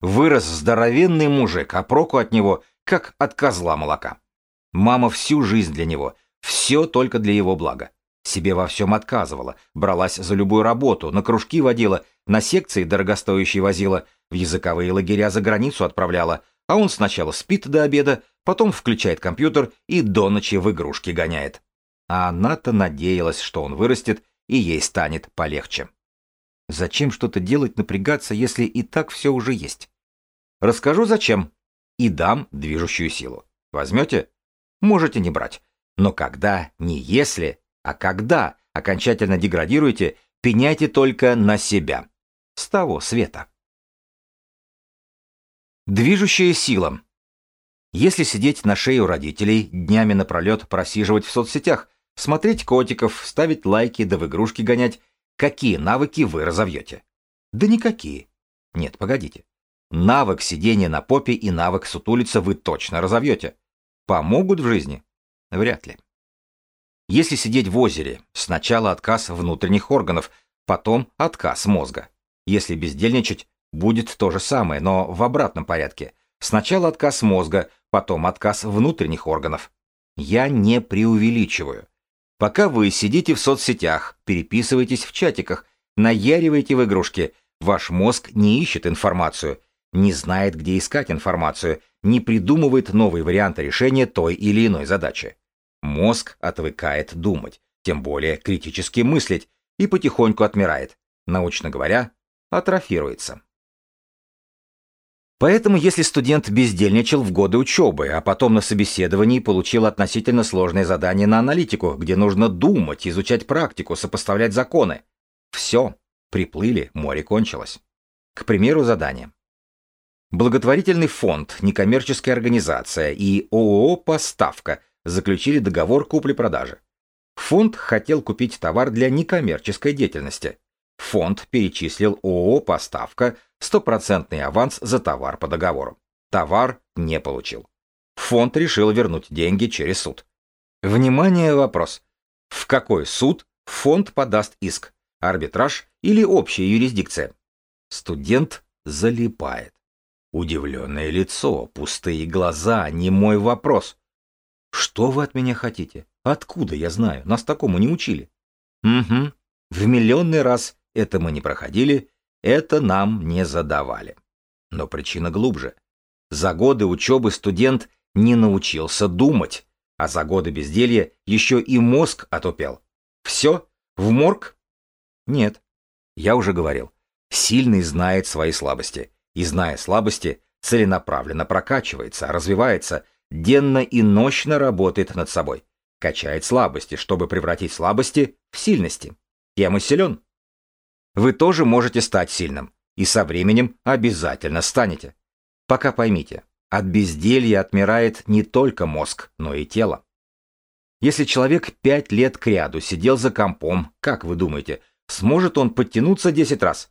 [SPEAKER 1] Вырос здоровенный мужик, а проку от него, как от козла молока. Мама всю жизнь для него, все только для его блага. Себе во всем отказывала, бралась за любую работу, на кружки водила, на секции дорогостоящие возила, в языковые лагеря за границу отправляла, а он сначала спит до обеда, потом включает компьютер и до ночи в игрушки гоняет. А она-то надеялась, что он вырастет и ей станет полегче. Зачем что-то делать, напрягаться, если и так все уже есть? Расскажу зачем и дам движущую силу. Возьмете? Можете не брать. Но когда, не если, а когда окончательно деградируете, пеняйте только на себя. С того света. Движущая сила. Если сидеть на шее у родителей, днями напролет просиживать в соцсетях, смотреть котиков, ставить лайки да в игрушки гонять. Какие навыки вы разовьете? Да никакие. Нет, погодите. Навык сидения на попе и навык сутулиться вы точно разовьете. Помогут в жизни? Вряд ли. Если сидеть в озере, сначала отказ внутренних органов, потом отказ мозга. Если бездельничать, будет то же самое, но в обратном порядке. Сначала отказ мозга, потом отказ внутренних органов. Я не преувеличиваю. Пока вы сидите в соцсетях, переписываетесь в чатиках, наяриваете в игрушки, ваш мозг не ищет информацию, не знает, где искать информацию, не придумывает новые варианты решения той или иной задачи. Мозг отвыкает думать, тем более критически мыслить, и потихоньку отмирает, научно говоря, атрофируется. Поэтому, если студент бездельничал в годы учебы, а потом на собеседовании получил относительно сложное задание на аналитику, где нужно думать, изучать практику, сопоставлять законы, все, приплыли, море кончилось. К примеру, задание. Благотворительный фонд, некоммерческая организация и ООО «Поставка» заключили договор купли-продажи. Фонд хотел купить товар для некоммерческой деятельности фонд перечислил ООО «Поставка» стопроцентный аванс за товар по договору. Товар не получил. Фонд решил вернуть деньги через суд. Внимание, вопрос. В какой суд фонд подаст иск? Арбитраж или общая юрисдикция? Студент залипает. Удивленное лицо, пустые глаза, не мой вопрос. Что вы от меня хотите? Откуда я знаю? Нас такому не учили. Угу. В миллионный раз это мы не проходили, это нам не задавали. Но причина глубже. За годы учебы студент не научился думать, а за годы безделья еще и мозг отупел. Все? В морг? Нет. Я уже говорил. Сильный знает свои слабости. И зная слабости, целенаправленно прокачивается, развивается, денно и нощно работает над собой. Качает слабости, чтобы превратить слабости в сильности. Тем и силен. Вы тоже можете стать сильным. И со временем обязательно станете. Пока поймите, от безделья отмирает не только мозг, но и тело. Если человек пять лет кряду сидел за компом, как вы думаете, сможет он подтянуться 10 раз?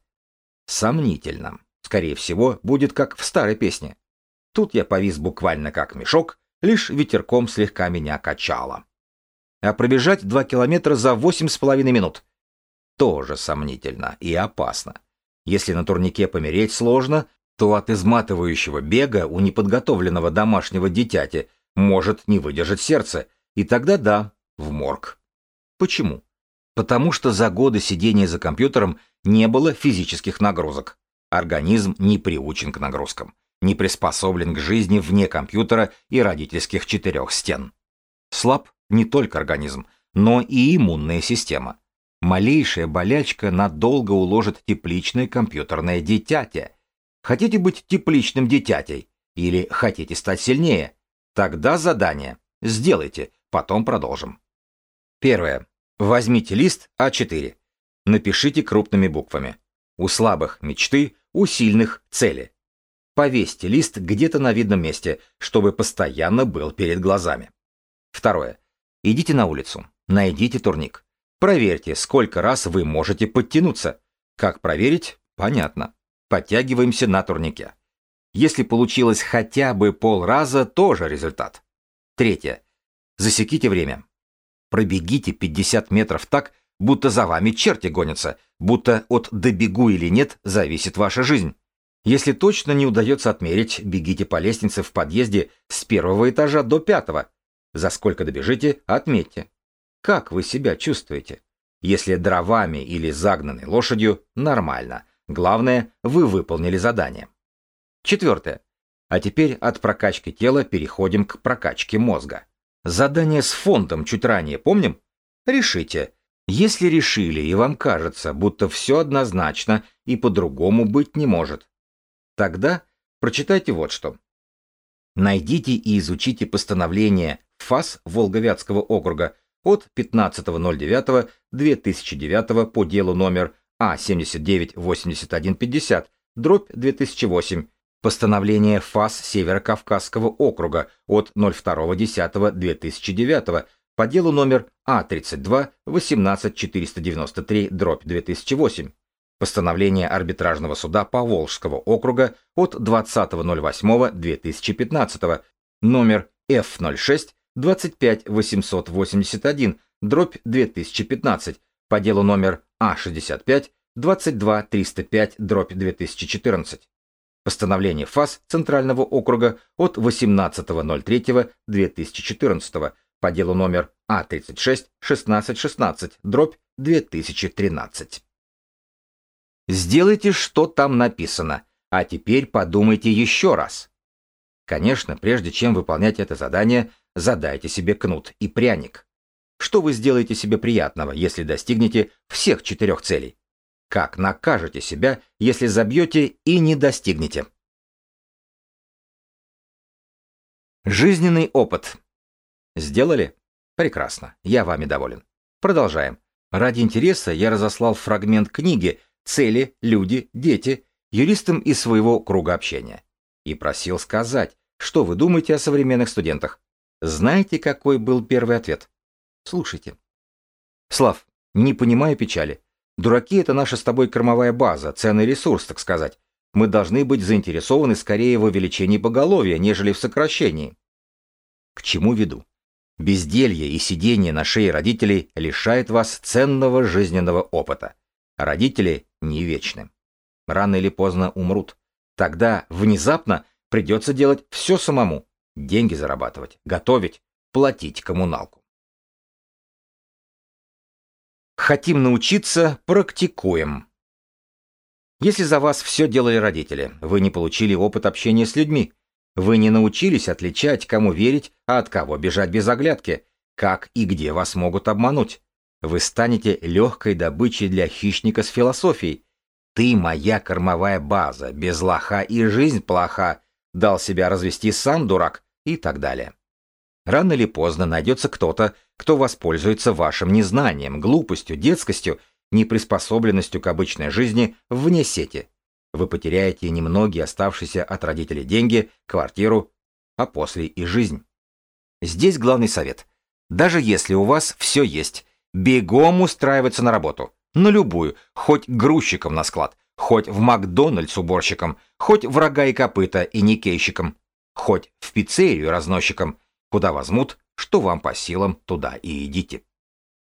[SPEAKER 1] Сомнительно. Скорее всего, будет как в старой песне. Тут я повис буквально как мешок, лишь ветерком слегка меня качало. А пробежать два километра за 8,5 минут – тоже сомнительно и опасно. Если на турнике помереть сложно, то от изматывающего бега у неподготовленного домашнего дитяти может не выдержать сердце, и тогда да, в морг. Почему? Потому что за годы сидения за компьютером не было физических нагрузок. Организм не приучен к нагрузкам, не приспособлен к жизни вне компьютера и родительских четырех стен. Слаб не только организм, но и иммунная система малейшая болячка надолго уложит тепличное компьютерное дитятя. Хотите быть тепличным дитятей? Или хотите стать сильнее? Тогда задание. Сделайте, потом продолжим. Первое. Возьмите лист А4. Напишите крупными буквами. У слабых – мечты, у сильных – цели. Повесьте лист где-то на видном месте, чтобы постоянно был перед глазами. Второе. Идите на улицу. Найдите турник. Проверьте, сколько раз вы можете подтянуться. Как проверить? Понятно. Подтягиваемся на турнике. Если получилось хотя бы полраза, тоже результат. Третье. Засеките время. Пробегите 50 метров так, будто за вами черти гонятся, будто от добегу или нет зависит ваша жизнь. Если точно не удается отмерить, бегите по лестнице в подъезде с первого этажа до пятого. За сколько добежите, отметьте. Как вы себя чувствуете? Если дровами или загнанной лошадью – нормально. Главное, вы выполнили задание. Четвертое. А теперь от прокачки тела переходим к прокачке мозга. Задание с фондом чуть ранее помним? Решите. Если решили и вам кажется, будто все однозначно и по-другому быть не может, тогда прочитайте вот что. Найдите и изучите постановление ФАС Волговятского округа от 15.09.2009 по делу номер А798150 дробь 2008 Постановление ФАС Северо-Кавказского округа от 02.10.2009 по делу номер А32-18493-2008. Постановление арбитражного суда Поволжского округа от 20.08.2015 номер F06 25 881 дробь 2015 по делу номер А65 22 305 дробь 2014. Постановление ФАС Центрального округа от 18.03.2014 по делу номер А36 1616 дробь 2013. Сделайте, что там написано, а теперь подумайте еще раз. Конечно, прежде чем выполнять это задание, задайте себе кнут и пряник. Что вы сделаете себе приятного, если достигнете всех четырех целей? Как накажете себя, если забьете и не достигнете? Жизненный опыт. Сделали? Прекрасно, я вами доволен. Продолжаем. Ради интереса я разослал фрагмент книги «Цели, люди, дети» юристам из своего круга общения и просил сказать, что вы думаете о современных студентах. Знаете, какой был первый ответ? Слушайте. Слав, не понимаю печали. Дураки – это наша с тобой кормовая база, ценный ресурс, так сказать. Мы должны быть заинтересованы скорее в увеличении поголовья, нежели в сокращении. К чему веду? Безделье и сидение на шее родителей лишает вас ценного жизненного опыта. Родители не вечны. Рано или поздно умрут. Тогда внезапно придется делать все самому, деньги зарабатывать, готовить, платить коммуналку. Хотим научиться, практикуем. Если за вас все делали родители, вы не получили опыт общения с людьми, вы не научились отличать, кому верить, а от кого бежать без оглядки, как и где вас могут обмануть. Вы станете легкой добычей для хищника с философией. Ты моя кормовая база, без лоха и жизнь плоха. Дал себя развести сам, дурак, и так далее. Рано или поздно найдется кто-то, кто воспользуется вашим незнанием, глупостью, детскостью, неприспособленностью к обычной жизни вне сети. Вы потеряете немногие оставшиеся от родителей деньги, квартиру, а после и жизнь. Здесь главный совет. Даже если у вас все есть, бегом устраиваться на работу, на любую, хоть грузчиком на склад, хоть в Макдональдс уборщиком, хоть врага и копыта и никейщиком хоть в пиццерию разносчиком, куда возьмут, что вам по силам, туда и идите.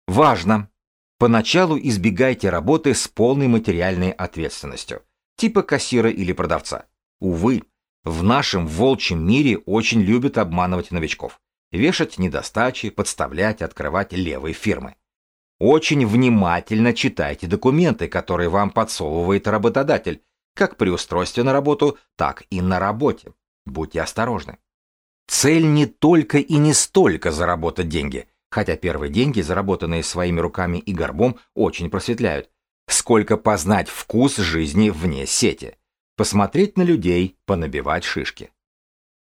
[SPEAKER 1] Важно! Поначалу избегайте работы с полной материальной ответственностью, типа кассира или продавца. Увы, в нашем волчьем мире очень любят обманывать новичков, вешать недостачи, подставлять, открывать левые фирмы. Очень внимательно читайте документы, которые вам подсовывает работодатель, как при устройстве на работу, так и на работе. Будьте осторожны. Цель не только и не столько заработать деньги, хотя первые деньги, заработанные своими руками и горбом, очень просветляют, сколько познать вкус жизни вне сети, посмотреть на людей, понабивать шишки.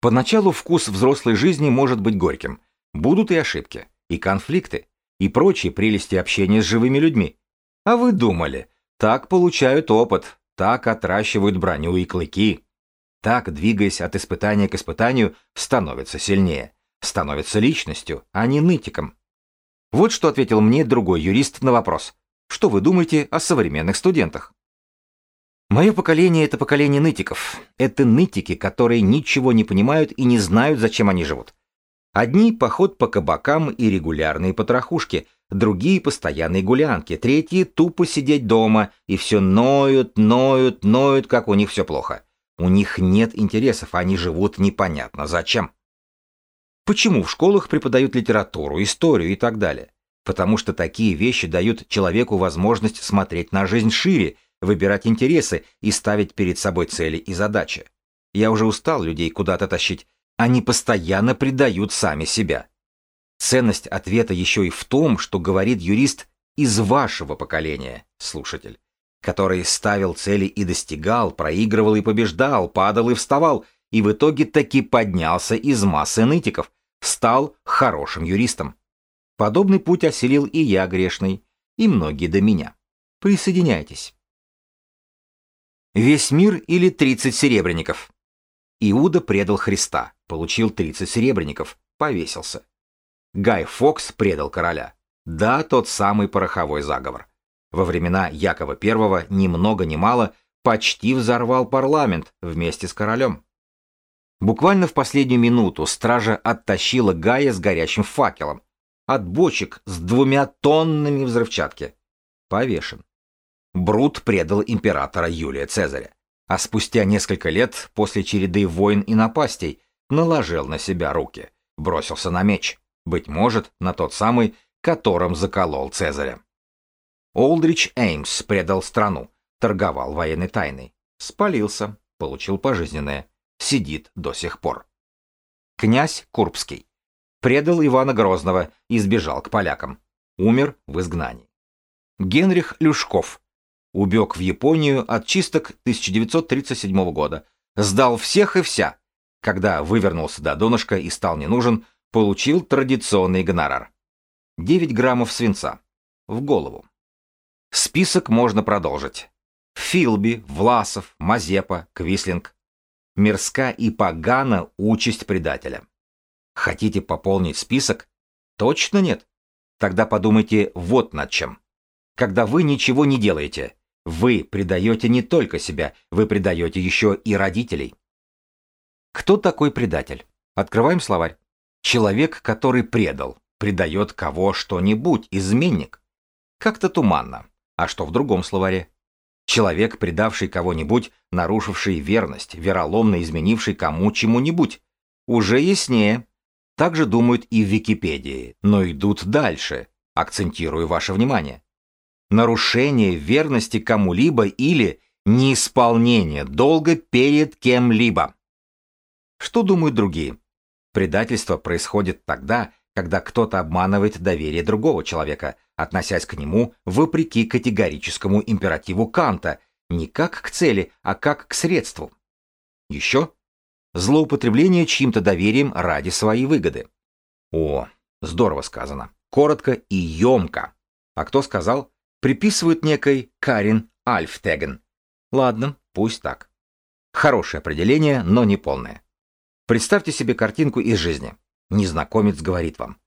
[SPEAKER 1] Поначалу вкус взрослой жизни может быть горьким. Будут и ошибки, и конфликты, и прочие прелести общения с живыми людьми. А вы думали, так получают опыт, так отращивают броню и клыки. Так, двигаясь от испытания к испытанию, становится сильнее, становится личностью, а не нытиком. Вот что ответил мне другой юрист на вопрос. Что вы думаете о современных студентах? Мое поколение – это поколение нытиков. Это нытики, которые ничего не понимают и не знают, зачем они живут. Одни – поход по кабакам и регулярные потрохушки, другие – постоянные гулянки, третьи – тупо сидеть дома и все ноют, ноют, ноют, как у них все плохо – у них нет интересов, они живут непонятно зачем. Почему в школах преподают литературу, историю и так далее? Потому что такие вещи дают человеку возможность смотреть на жизнь шире, выбирать интересы и ставить перед собой цели и задачи. Я уже устал людей куда-то тащить. Они постоянно предают сами себя. Ценность ответа еще и в том, что говорит юрист из вашего поколения, слушатель который ставил цели и достигал, проигрывал и побеждал, падал и вставал, и в итоге таки поднялся из массы нытиков, стал хорошим юристом. Подобный путь оселил и я грешный, и многие до меня. Присоединяйтесь. Весь мир или 30 серебряников? Иуда предал Христа, получил 30 серебряников, повесился. Гай Фокс предал короля. Да, тот самый пороховой заговор во времена Якова I ни много ни мало почти взорвал парламент вместе с королем. Буквально в последнюю минуту стража оттащила Гая с горящим факелом от бочек с двумя тоннами взрывчатки. Повешен. Брут предал императора Юлия Цезаря, а спустя несколько лет после череды войн и напастей наложил на себя руки, бросился на меч, быть может, на тот самый, которым заколол Цезаря. Олдрич Эймс предал страну, торговал военной тайной, спалился, получил пожизненное, сидит до сих пор. Князь Курбский предал Ивана Грозного и сбежал к полякам, умер в изгнании. Генрих Люшков убег в Японию от чисток 1937 года, сдал всех и вся, когда вывернулся до донышка и стал не нужен, получил традиционный гонорар. 9 граммов свинца. В голову. Список можно продолжить. Филби, Власов, Мазепа, Квислинг. Мирска и Пагана – участь предателя. Хотите пополнить список? Точно нет? Тогда подумайте вот над чем. Когда вы ничего не делаете, вы предаете не только себя, вы предаете еще и родителей. Кто такой предатель? Открываем словарь. Человек, который предал, предает кого что-нибудь, изменник. Как-то туманно. А что в другом словаре? Человек, предавший кого-нибудь, нарушивший верность, вероломно изменивший кому чему-нибудь. Уже яснее. Так же думают и в Википедии, но идут дальше, акцентирую ваше внимание. Нарушение верности кому-либо или неисполнение долга перед кем-либо. Что думают другие? Предательство происходит тогда, когда кто-то обманывает доверие другого человека, относясь к нему вопреки категорическому императиву Канта, не как к цели, а как к средству. Еще злоупотребление чьим-то доверием ради своей выгоды. О, здорово сказано. Коротко и емко. А кто сказал? Приписывают некой Карин Альфтеген. Ладно, пусть так. Хорошее определение, но не полное. Представьте себе картинку из жизни. Незнакомец говорит вам.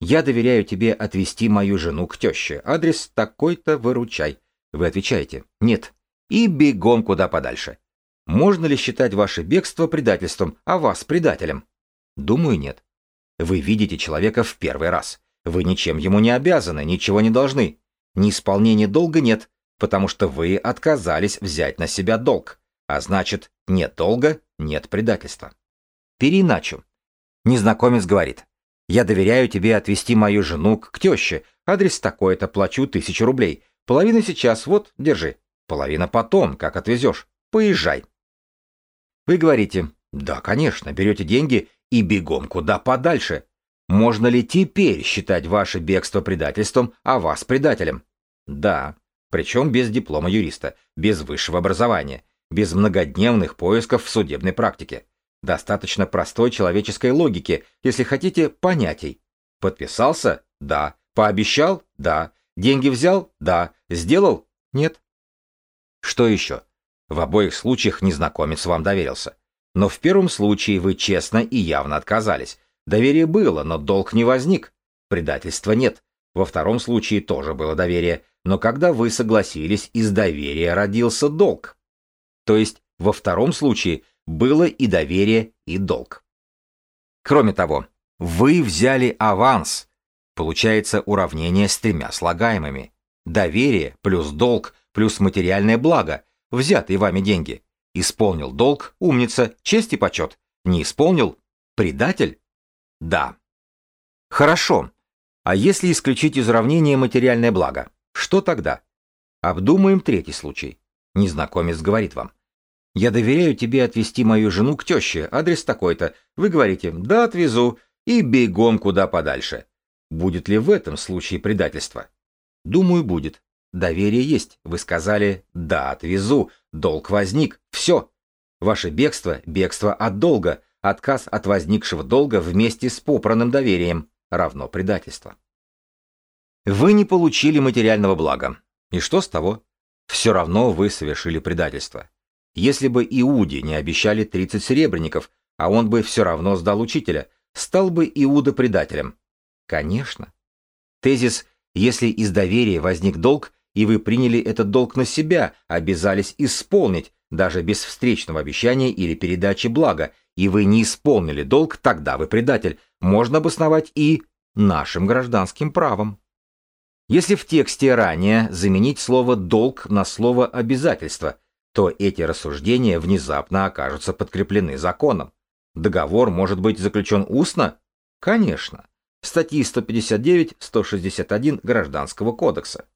[SPEAKER 1] «Я доверяю тебе отвезти мою жену к теще. Адрес такой-то выручай». Вы отвечаете «Нет». И бегом куда подальше. Можно ли считать ваше бегство предательством, а вас предателем? Думаю, нет. Вы видите человека в первый раз. Вы ничем ему не обязаны, ничего не должны. Неисполнения долга нет, потому что вы отказались взять на себя долг. А значит, нет долга, нет предательства. Переиначу. Незнакомец говорит, «Я доверяю тебе отвезти мою жену к теще. Адрес такой-то, плачу тысячу рублей. Половина сейчас, вот, держи. Половина потом, как отвезешь. Поезжай». Вы говорите, «Да, конечно, берете деньги и бегом куда подальше. Можно ли теперь считать ваше бегство предательством, а вас предателем? Да, причем без диплома юриста, без высшего образования, без многодневных поисков в судебной практике. Достаточно простой человеческой логики, если хотите, понятий. Подписался? Да. Пообещал? Да. Деньги взял? Да. Сделал? Нет. Что еще? В обоих случаях незнакомец вам доверился. Но в первом случае вы честно и явно отказались. Доверие было, но долг не возник. Предательства нет. Во втором случае тоже было доверие, но когда вы согласились, из доверия родился долг. То есть во втором случае было и доверие, и долг. Кроме того, вы взяли аванс, получается уравнение с тремя слагаемыми. Доверие плюс долг плюс материальное благо, взятые вами деньги. Исполнил долг, умница, честь и почет. Не исполнил, предатель? Да. Хорошо. А если исключить из уравнения материальное благо, что тогда? Обдумаем третий случай. Незнакомец говорит вам. Я доверяю тебе отвезти мою жену к теще, адрес такой-то. Вы говорите, да, отвезу, и бегом куда подальше. Будет ли в этом случае предательство? Думаю, будет. Доверие есть. Вы сказали, да, отвезу, долг возник, все. Ваше бегство – бегство от долга, отказ от возникшего долга вместе с попранным доверием равно предательство. Вы не получили материального блага. И что с того? Все равно вы совершили предательство. Если бы Иуде не обещали 30 серебряников, а он бы все равно сдал учителя, стал бы Иуда предателем. Конечно. Тезис «Если из доверия возник долг, и вы приняли этот долг на себя, обязались исполнить, даже без встречного обещания или передачи блага, и вы не исполнили долг, тогда вы предатель», можно обосновать и нашим гражданским правом. Если в тексте ранее заменить слово «долг» на слово «обязательство», то эти рассуждения внезапно окажутся подкреплены законом. Договор может быть заключен устно? Конечно. Статьи 159-161 Гражданского кодекса.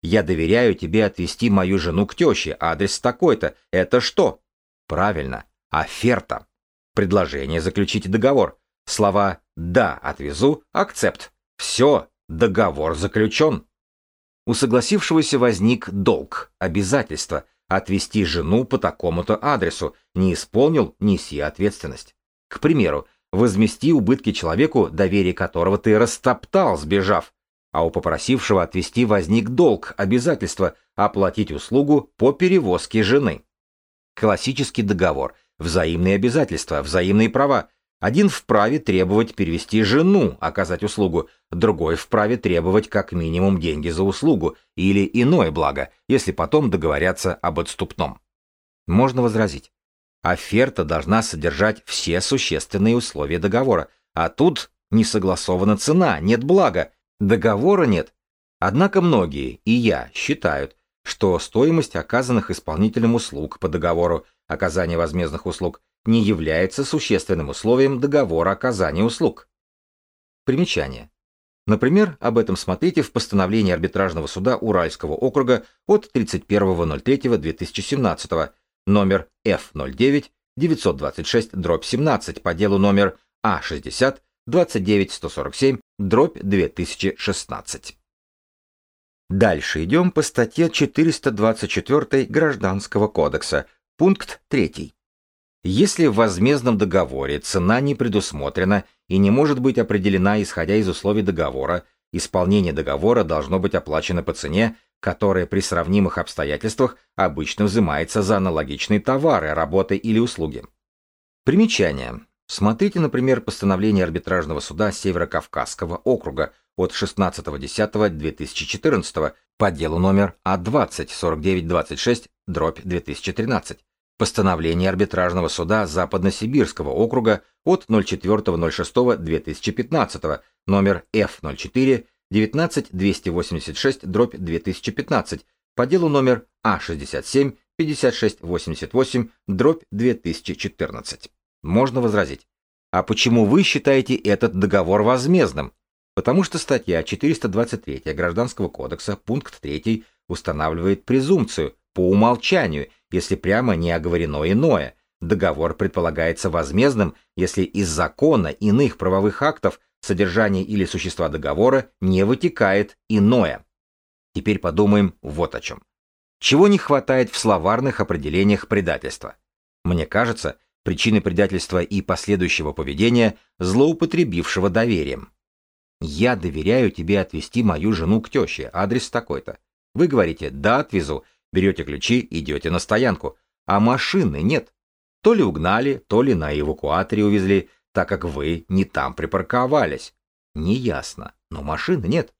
[SPEAKER 1] Я доверяю тебе отвезти мою жену к теще, адрес такой-то. Это что? Правильно, оферта. Предложение заключить договор. Слова «да» отвезу, акцепт. Все, договор заключен. У согласившегося возник долг, обязательство – Отвести жену по такому-то адресу не исполнил, неси ответственность. К примеру, возмести убытки человеку, доверие которого ты растоптал, сбежав, а у попросившего отвезти возник долг, обязательство оплатить услугу по перевозке жены. Классический договор, взаимные обязательства, взаимные права, один вправе требовать перевести жену, оказать услугу, другой вправе требовать как минимум деньги за услугу или иное благо, если потом договорятся об отступном. Можно возразить. Оферта должна содержать все существенные условия договора, а тут не согласована цена, нет блага, договора нет. Однако многие, и я, считают, что стоимость оказанных исполнителем услуг по договору, оказания возмездных услуг – не является существенным условием договора оказания услуг. Примечание. Например, об этом смотрите в постановлении арбитражного суда Уральского округа от 31.03.2017, номер F09-926-17 по делу номер А60-29147-2016. Дальше идем по статье 424 Гражданского кодекса, пункт 3. Если в возмездном договоре цена не предусмотрена и не может быть определена исходя из условий договора, исполнение договора должно быть оплачено по цене, которая при сравнимых обстоятельствах обычно взимается за аналогичные товары, работы или услуги. Примечание. Смотрите, например, постановление арбитражного суда Северокавказского округа от 16.10.2014 по делу номер А20-4926-2013 Постановление арбитражного суда Западно-Сибирского округа от 04.06.2015, номер F04, 19286-2015 по делу номер А67-5688-2014. Можно возразить. А почему вы считаете этот договор возмездным? Потому что статья 423 Гражданского кодекса, пункт 3, устанавливает презумпцию по умолчанию – если прямо не оговорено иное. Договор предполагается возмездным, если из закона иных правовых актов содержание или существа договора не вытекает иное. Теперь подумаем вот о чем. Чего не хватает в словарных определениях предательства? Мне кажется, причины предательства и последующего поведения злоупотребившего доверием. Я доверяю тебе отвезти мою жену к теще, адрес такой-то. Вы говорите «да, отвезу», берете ключи, идете на стоянку, а машины нет. То ли угнали, то ли на эвакуаторе увезли, так как вы не там припарковались. Неясно, но машины нет.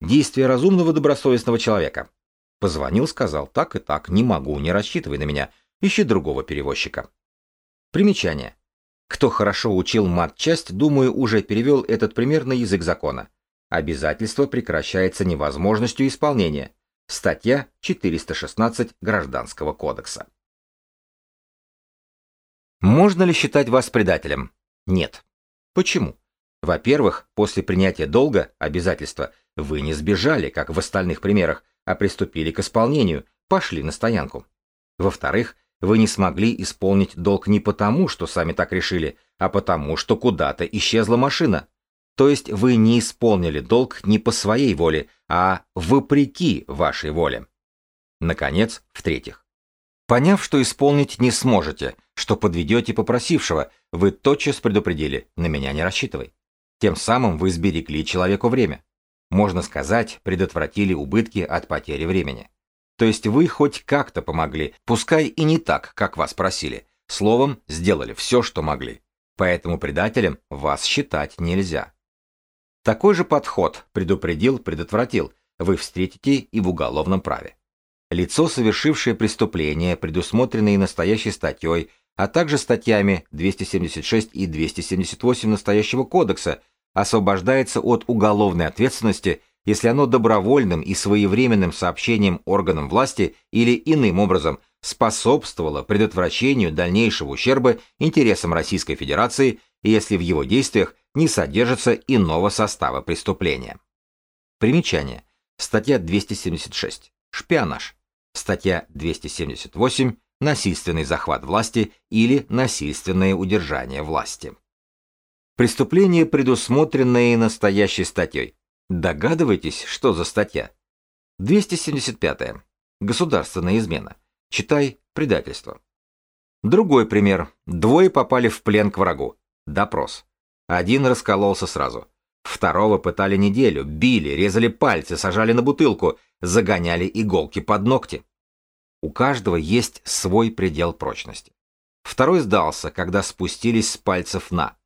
[SPEAKER 1] Действие разумного добросовестного человека. Позвонил, сказал, так и так, не могу, не рассчитывай на меня, ищи другого перевозчика. Примечание. Кто хорошо учил матчасть, думаю, уже перевел этот пример на язык закона. Обязательство прекращается невозможностью исполнения. Статья 416 Гражданского кодекса. Можно ли считать вас предателем? Нет. Почему? Во-первых, после принятия долга, обязательства, вы не сбежали, как в остальных примерах, а приступили к исполнению, пошли на стоянку. Во-вторых, вы не смогли исполнить долг не потому, что сами так решили, а потому, что куда-то исчезла машина, то есть вы не исполнили долг не по своей воле, а вопреки вашей воле. Наконец, в-третьих. Поняв, что исполнить не сможете, что подведете попросившего, вы тотчас предупредили «на меня не рассчитывай». Тем самым вы сберегли человеку время. Можно сказать, предотвратили убытки от потери времени. То есть вы хоть как-то помогли, пускай и не так, как вас просили. Словом, сделали все, что могли. Поэтому предателем вас считать нельзя. Такой же подход предупредил, предотвратил вы встретите и в уголовном праве. Лицо, совершившее преступление, предусмотренное настоящей статьей, а также статьями 276 и 278 настоящего кодекса, освобождается от уголовной ответственности, если оно добровольным и своевременным сообщением органам власти или иным образом способствовало предотвращению дальнейшего ущерба интересам Российской Федерации, если в его действиях не содержится иного состава преступления. Примечание. Статья 276. Шпионаж. Статья 278. Насильственный захват власти или насильственное удержание власти. Преступление, предусмотренное настоящей статьей. Догадываетесь, что за статья? 275. Государственная измена. Читай предательство. Другой пример. Двое попали в плен к врагу. Допрос. Один раскололся сразу. Второго пытали неделю, били, резали пальцы, сажали на бутылку, загоняли иголки под ногти. У каждого есть свой предел прочности. Второй сдался, когда спустились с пальцев на.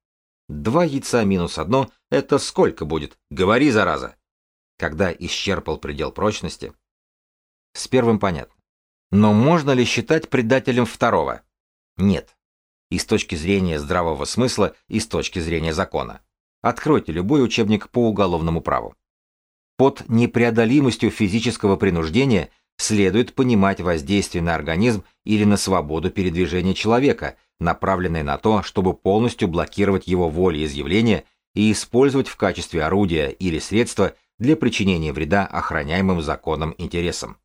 [SPEAKER 1] Два яйца минус одно — это сколько будет? Говори, зараза! Когда исчерпал предел прочности? С первым понятно. Но можно ли считать предателем второго? Нет и с точки зрения здравого смысла, и с точки зрения закона. Откройте любой учебник по уголовному праву. Под непреодолимостью физического принуждения следует понимать воздействие на организм или на свободу передвижения человека, направленное на то, чтобы полностью блокировать его волеизъявление и использовать в качестве орудия или средства для причинения вреда охраняемым законом интересам.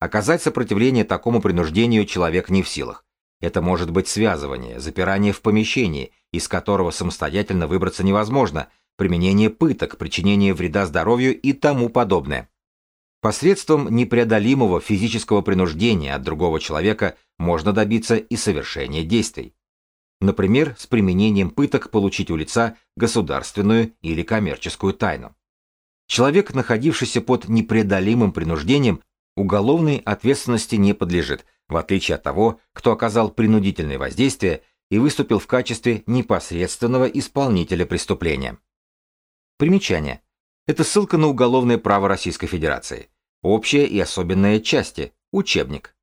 [SPEAKER 1] Оказать сопротивление такому принуждению человек не в силах, это может быть связывание, запирание в помещении, из которого самостоятельно выбраться невозможно, применение пыток, причинение вреда здоровью и тому подобное. Посредством непреодолимого физического принуждения от другого человека можно добиться и совершения действий. Например, с применением пыток получить у лица государственную или коммерческую тайну. Человек, находившийся под непреодолимым принуждением, уголовной ответственности не подлежит – в отличие от того, кто оказал принудительное воздействие и выступил в качестве непосредственного исполнителя преступления. Примечание. Это ссылка на уголовное право Российской Федерации. Общая и особенная части. Учебник.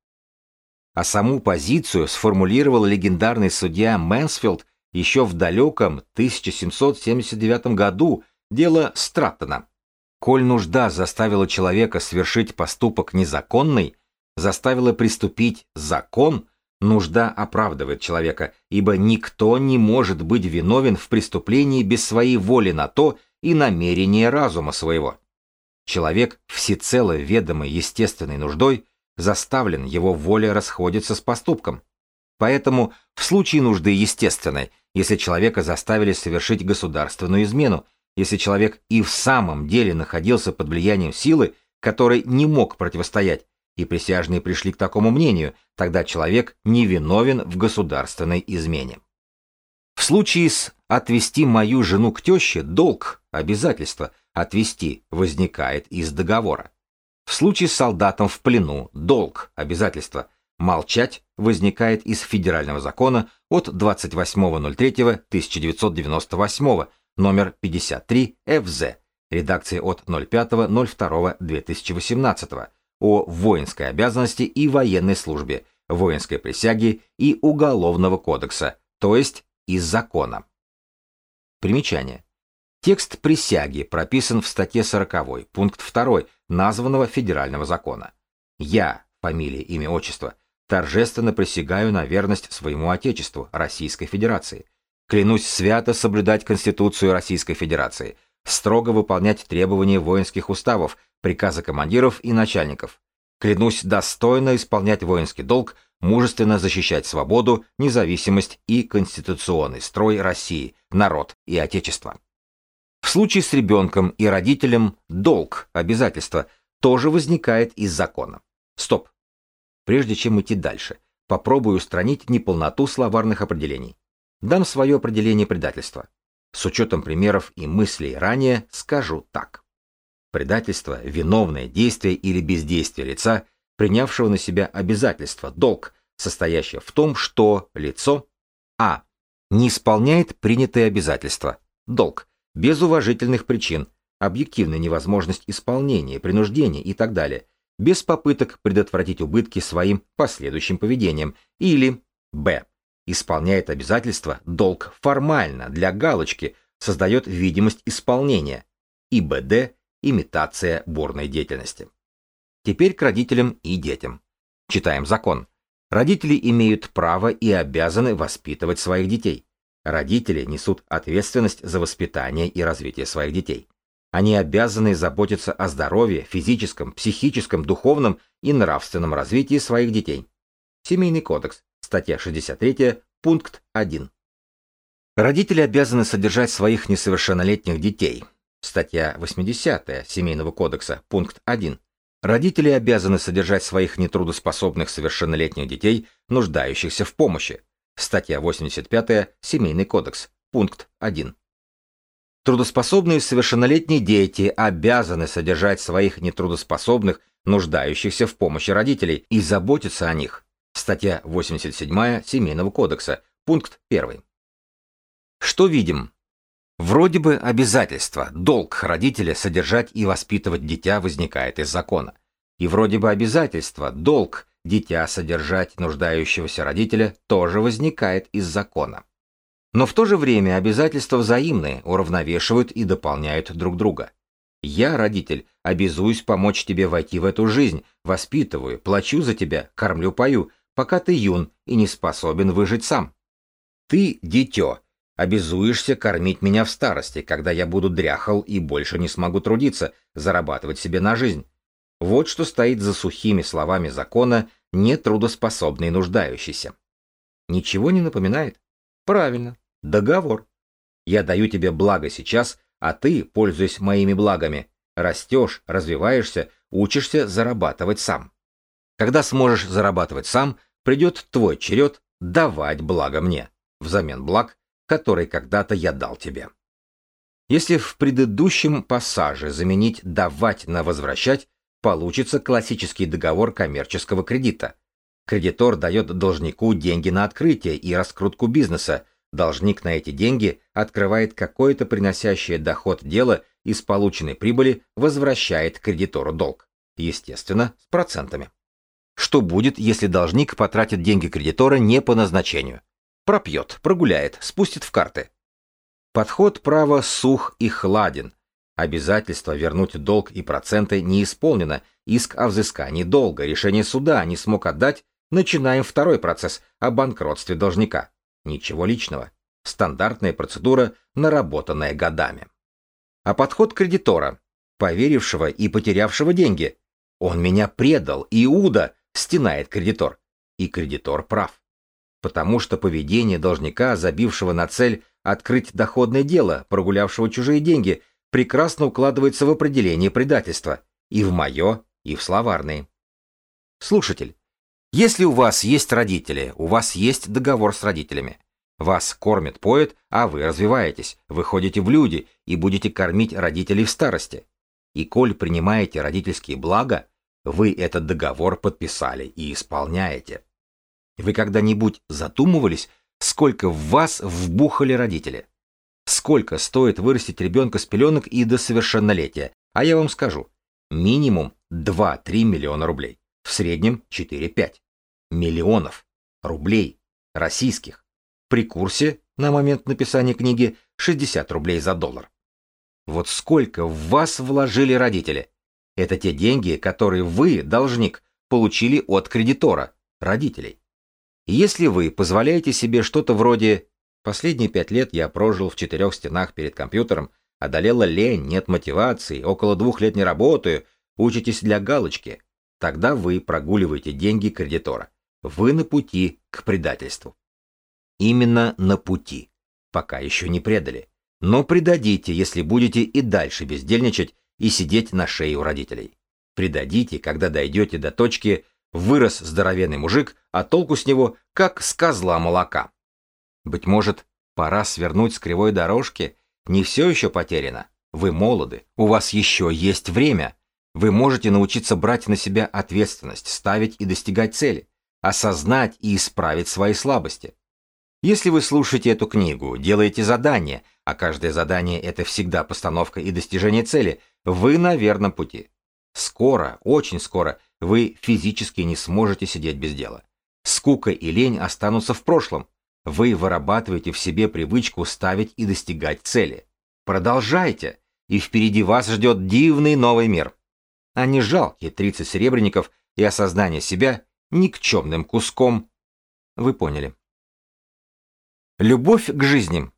[SPEAKER 1] А саму позицию сформулировал легендарный судья Мэнсфилд еще в далеком 1779 году дело Страттона. Коль нужда заставила человека совершить поступок незаконный – заставила приступить закон, нужда оправдывает человека, ибо никто не может быть виновен в преступлении без своей воли на то и намерения разума своего. Человек, всецело ведомый естественной нуждой, заставлен, его воля расходится с поступком. Поэтому в случае нужды естественной, если человека заставили совершить государственную измену, если человек и в самом деле находился под влиянием силы, которой не мог противостоять, и присяжные пришли к такому мнению, тогда человек невиновен в государственной измене. В случае с «отвести мою жену к теще» долг, обязательство «отвести» возникает из договора. В случае с солдатом в плену долг, обязательство «молчать» возникает из федерального закона от 28.03.1998, номер 53 ФЗ, редакции от 05.02.2018, о воинской обязанности и военной службе, воинской присяге и Уголовного кодекса, то есть из закона. Примечание. Текст присяги прописан в статье 40, пункт 2 названного федерального закона. Я, фамилия, имя, отчество, торжественно присягаю на верность своему Отечеству, Российской Федерации. Клянусь свято соблюдать Конституцию Российской Федерации – строго выполнять требования воинских уставов, приказы командиров и начальников. Клянусь достойно исполнять воинский долг, мужественно защищать свободу, независимость и конституционный строй России, народ и Отечество. В случае с ребенком и родителем долг, обязательство, тоже возникает из закона. Стоп. Прежде чем идти дальше, попробую устранить неполноту словарных определений. Дам свое определение предательства. С учетом примеров и мыслей ранее скажу так. Предательство – виновное действие или бездействие лица, принявшего на себя обязательство, долг, состоящее в том, что лицо а. не исполняет принятые обязательства, долг, без уважительных причин, объективная невозможность исполнения, принуждения и так далее, без попыток предотвратить убытки своим последующим поведением, или б исполняет обязательства, долг формально для галочки создает видимость исполнения, ИБД – имитация бурной деятельности. Теперь к родителям и детям. Читаем закон. Родители имеют право и обязаны воспитывать своих детей. Родители несут ответственность за воспитание и развитие своих детей. Они обязаны заботиться о здоровье, физическом, психическом, духовном и нравственном развитии своих детей. Семейный кодекс, Статья 63, пункт 1. Родители обязаны содержать своих несовершеннолетних детей. Статья 80 Семейного кодекса, пункт 1. Родители обязаны содержать своих нетрудоспособных совершеннолетних детей, нуждающихся в помощи. Статья 85 Семейный кодекс, пункт 1. Трудоспособные совершеннолетние дети обязаны содержать своих нетрудоспособных, нуждающихся в помощи родителей и заботиться о них. Статья 87 Семейного кодекса, пункт 1. Что видим? Вроде бы обязательство, долг родителя содержать и воспитывать дитя возникает из закона. И вроде бы обязательство, долг дитя содержать нуждающегося родителя тоже возникает из закона. Но в то же время обязательства взаимные, уравновешивают и дополняют друг друга. Я, родитель, обязуюсь помочь тебе войти в эту жизнь, воспитываю, плачу за тебя, кормлю, пою, пока ты юн и не способен выжить сам. Ты, дитё, обязуешься кормить меня в старости, когда я буду дряхал и больше не смогу трудиться, зарабатывать себе на жизнь. Вот что стоит за сухими словами закона «нетрудоспособный нуждающийся». Ничего не напоминает? Правильно, договор. Я даю тебе благо сейчас, а ты, пользуясь моими благами, растешь, развиваешься, учишься зарабатывать сам. Когда сможешь зарабатывать сам, придет твой черед давать благо мне, взамен благ, который когда-то я дал тебе. Если в предыдущем пассаже заменить «давать» на «возвращать», получится классический договор коммерческого кредита. Кредитор дает должнику деньги на открытие и раскрутку бизнеса, должник на эти деньги открывает какое-то приносящее доход дело и с полученной прибыли возвращает кредитору долг. Естественно, с процентами. Что будет, если должник потратит деньги кредитора не по назначению? Пропьет, прогуляет, спустит в карты. Подход права сух и хладен. Обязательство вернуть долг и проценты не исполнено, иск о взыскании долга, решение суда не смог отдать, начинаем второй процесс о банкротстве должника. Ничего личного. Стандартная процедура, наработанная годами. А подход кредитора, поверившего и потерявшего деньги. Он меня предал, Иуда, стенает кредитор. И кредитор прав. Потому что поведение должника, забившего на цель открыть доходное дело, прогулявшего чужие деньги, прекрасно укладывается в определение предательства. И в мое, и в словарные. Слушатель, если у вас есть родители, у вас есть договор с родителями. Вас кормит поэт, а вы развиваетесь, выходите в люди и будете кормить родителей в старости. И коль принимаете родительские блага, вы этот договор подписали и исполняете. Вы когда-нибудь задумывались, сколько в вас вбухали родители? Сколько стоит вырастить ребенка с пеленок и до совершеннолетия? А я вам скажу, минимум 2-3 миллиона рублей, в среднем 4-5 миллионов рублей российских. При курсе на момент написания книги 60 рублей за доллар. Вот сколько в вас вложили родители – это те деньги, которые вы, должник, получили от кредитора, родителей. Если вы позволяете себе что-то вроде «Последние пять лет я прожил в четырех стенах перед компьютером, одолела лень, нет мотивации, около двух лет не работаю, учитесь для галочки», тогда вы прогуливаете деньги кредитора. Вы на пути к предательству. Именно на пути. Пока еще не предали. Но предадите, если будете и дальше бездельничать и сидеть на шее у родителей. Придадите, когда дойдете до точки, вырос здоровенный мужик, а толку с него, как с козла молока. Быть может, пора свернуть с кривой дорожки, не все еще потеряно. Вы молоды, у вас еще есть время. Вы можете научиться брать на себя ответственность, ставить и достигать цели, осознать и исправить свои слабости. Если вы слушаете эту книгу, делаете задания, а каждое задание – это всегда постановка и достижение цели – вы на верном пути. Скоро, очень скоро, вы физически не сможете сидеть без дела. Скука и лень останутся в прошлом. Вы вырабатываете в себе привычку ставить и достигать цели. Продолжайте, и впереди вас ждет дивный новый мир. А не жалкие 30 серебряников и осознание себя никчемным куском. Вы поняли. Любовь к жизни.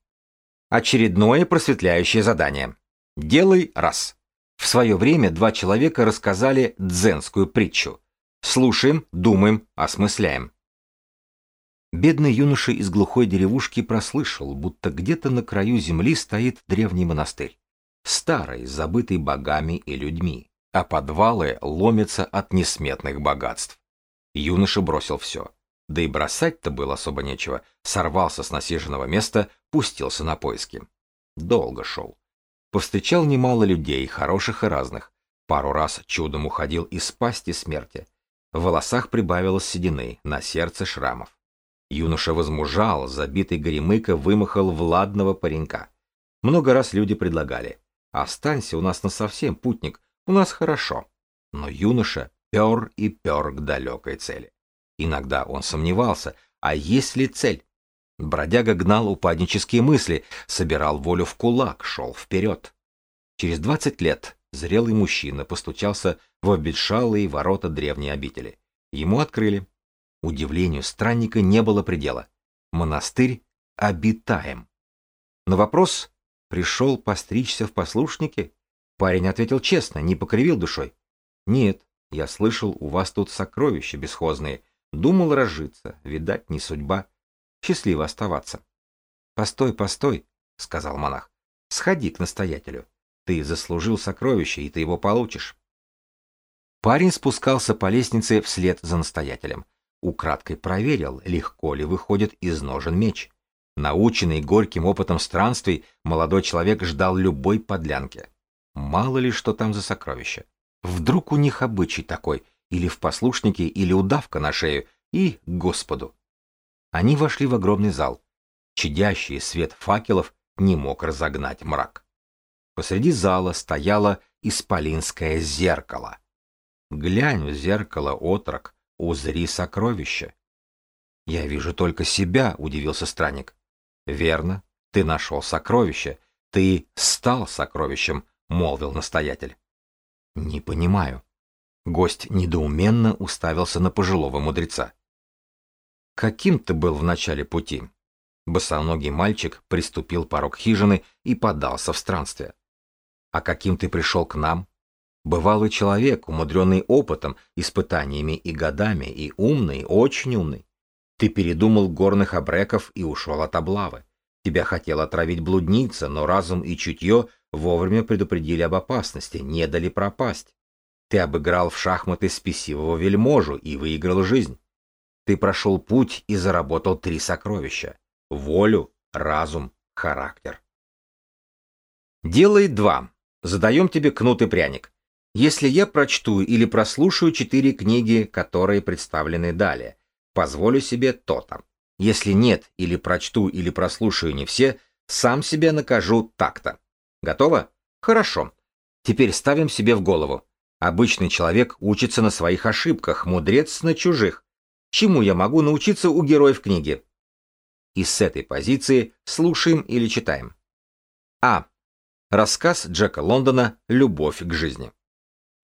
[SPEAKER 1] Очередное просветляющее задание. Делай раз. В свое время два человека рассказали дзенскую притчу. Слушаем, думаем, осмысляем. Бедный юноша из глухой деревушки прослышал, будто где-то на краю земли стоит древний монастырь. Старый, забытый богами и людьми. А подвалы ломятся от несметных богатств. Юноша бросил все. Да и бросать-то было особо нечего. Сорвался с насиженного места, пустился на поиски. Долго шел. Повстречал немало людей, хороших и разных. Пару раз чудом уходил из пасти смерти. В волосах прибавилось седины, на сердце шрамов. Юноша возмужал, забитый горемыка вымахал в паренька. Много раз люди предлагали. «Останься у нас насовсем, путник, у нас хорошо». Но юноша пер и пер к далекой цели. Иногда он сомневался, а есть ли цель? Бродяга гнал упаднические мысли, собирал волю в кулак, шел вперед. Через 20 лет зрелый мужчина постучался в обветшалые ворота древней обители. Ему открыли. Удивлению странника не было предела. Монастырь обитаем. На вопрос «Пришел постричься в послушнике?» Парень ответил честно, не покривил душой. «Нет, я слышал, у вас тут сокровища бесхозные. Думал разжиться, видать, не судьба счастливо оставаться. Постой, постой, сказал монах. Сходи к настоятелю. Ты заслужил сокровище, и ты его получишь. Парень спускался по лестнице вслед за настоятелем. Украдкой проверил, легко ли выходит из ножен меч. Наученный горьким опытом странствий, молодой человек ждал любой подлянки. Мало ли что там за сокровище. Вдруг у них обычай такой, или в послушнике, или удавка на шею, и Господу. Они вошли в огромный зал. Чадящий свет факелов не мог разогнать мрак. Посреди зала стояло исполинское зеркало. Глянь в зеркало, отрок, узри сокровище. Я вижу только себя, удивился странник. Верно, ты нашел сокровище, ты стал сокровищем, молвил настоятель. Не понимаю. Гость недоуменно уставился на пожилого мудреца каким ты был в начале пути. Босоногий мальчик приступил порог хижины и подался в странствие. А каким ты пришел к нам? Бывалый человек, умудренный опытом, испытаниями и годами, и умный, очень умный. Ты передумал горных обреков и ушел от облавы. Тебя хотела отравить блудница, но разум и чутье вовремя предупредили об опасности, не дали пропасть. Ты обыграл в шахматы спесивого вельможу и выиграл жизнь. Ты прошел путь и заработал три сокровища – волю, разум, характер. Делай два. Задаем тебе кнут и пряник. Если я прочту или прослушаю четыре книги, которые представлены далее, позволю себе то-то. Если нет, или прочту, или прослушаю не все, сам себя накажу так-то. Готово? Хорошо. Теперь ставим себе в голову. Обычный человек учится на своих ошибках, мудрец на чужих чему я могу научиться у героев книги. И с этой позиции слушаем или читаем. А. Рассказ Джека Лондона «Любовь к жизни».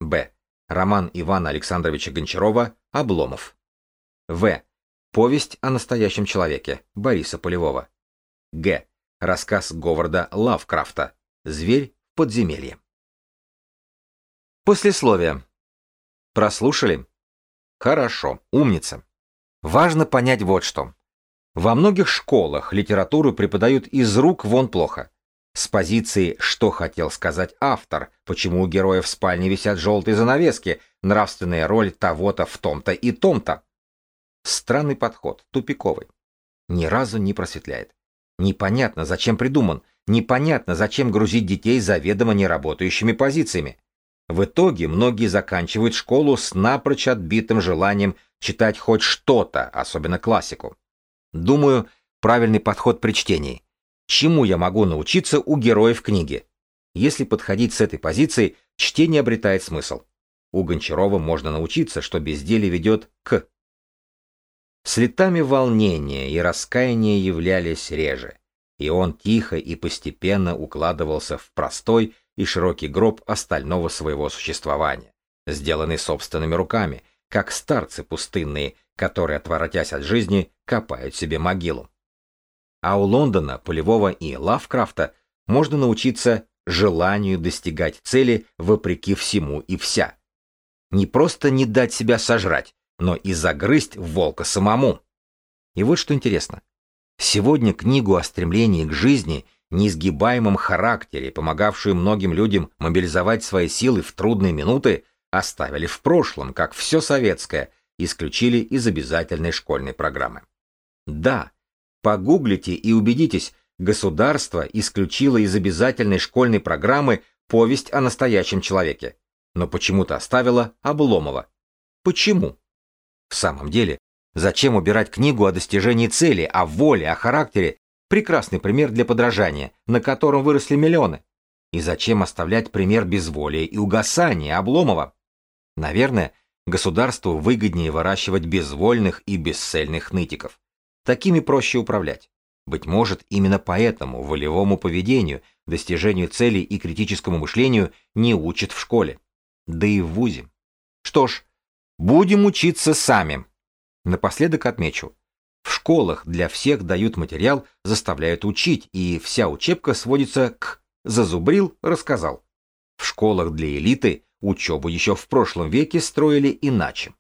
[SPEAKER 1] Б. Роман Ивана Александровича Гончарова «Обломов». В. Повесть о настоящем человеке Бориса Полевого. Г. Рассказ Говарда Лавкрафта «Зверь в подземелье». Послесловие. Прослушали? Хорошо, умница. Важно понять вот что. Во многих школах литературу преподают из рук вон плохо. С позиции «что хотел сказать автор», «почему у героя в спальне висят желтые занавески», «нравственная роль того-то в том-то и том-то». Странный подход, тупиковый. Ни разу не просветляет. Непонятно, зачем придуман, непонятно, зачем грузить детей заведомо неработающими позициями. В итоге многие заканчивают школу с напрочь отбитым желанием читать хоть что-то, особенно классику. Думаю, правильный подход при чтении. Чему я могу научиться у героев книги? Если подходить с этой позиции, чтение обретает смысл. У Гончарова можно научиться, что безделие ведет к. Слетами волнения и раскаяния являлись реже, и он тихо и постепенно укладывался в простой и широкий гроб остального своего существования, сделанный собственными руками – как старцы пустынные, которые, отворотясь от жизни, копают себе могилу. А у Лондона, Полевого и Лавкрафта можно научиться желанию достигать цели вопреки всему и вся. Не просто не дать себя сожрать, но и загрызть волка самому. И вот что интересно. Сегодня книгу о стремлении к жизни, неизгибаемом характере, помогавшую многим людям мобилизовать свои силы в трудные минуты, оставили в прошлом, как все советское, исключили из обязательной школьной программы. Да, погуглите и убедитесь, государство исключило из обязательной школьной программы повесть о настоящем человеке, но почему-то оставило Обломова. Почему? В самом деле, зачем убирать книгу о достижении цели, о воле, о характере, прекрасный пример для подражания, на котором выросли миллионы? И зачем оставлять пример безволия и угасания Обломова? Наверное, государству выгоднее выращивать безвольных и бесцельных нытиков. Такими проще управлять. Быть может, именно поэтому волевому поведению, достижению целей и критическому мышлению не учат в школе. Да и в ВУЗе. Что ж, будем учиться сами. Напоследок отмечу. В школах для всех дают материал, заставляют учить, и вся учебка сводится к «зазубрил, рассказал». В школах для элиты Учебу еще в прошлом веке строили иначе.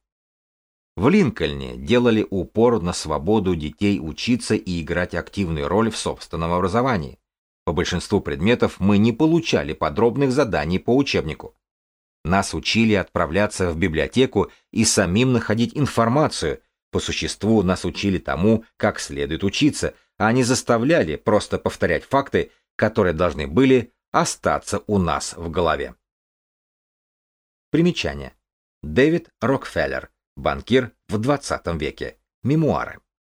[SPEAKER 1] В Линкольне делали упор на свободу детей учиться и играть активную роль в собственном образовании. По большинству предметов мы не получали подробных заданий по учебнику. Нас учили отправляться в библиотеку и самим находить информацию. По существу нас учили тому, как следует учиться, а не заставляли просто повторять факты, которые должны были остаться у нас в голове. Примечание. Дэвид Рокфеллер. Банкир в 20 веке. Мемуары.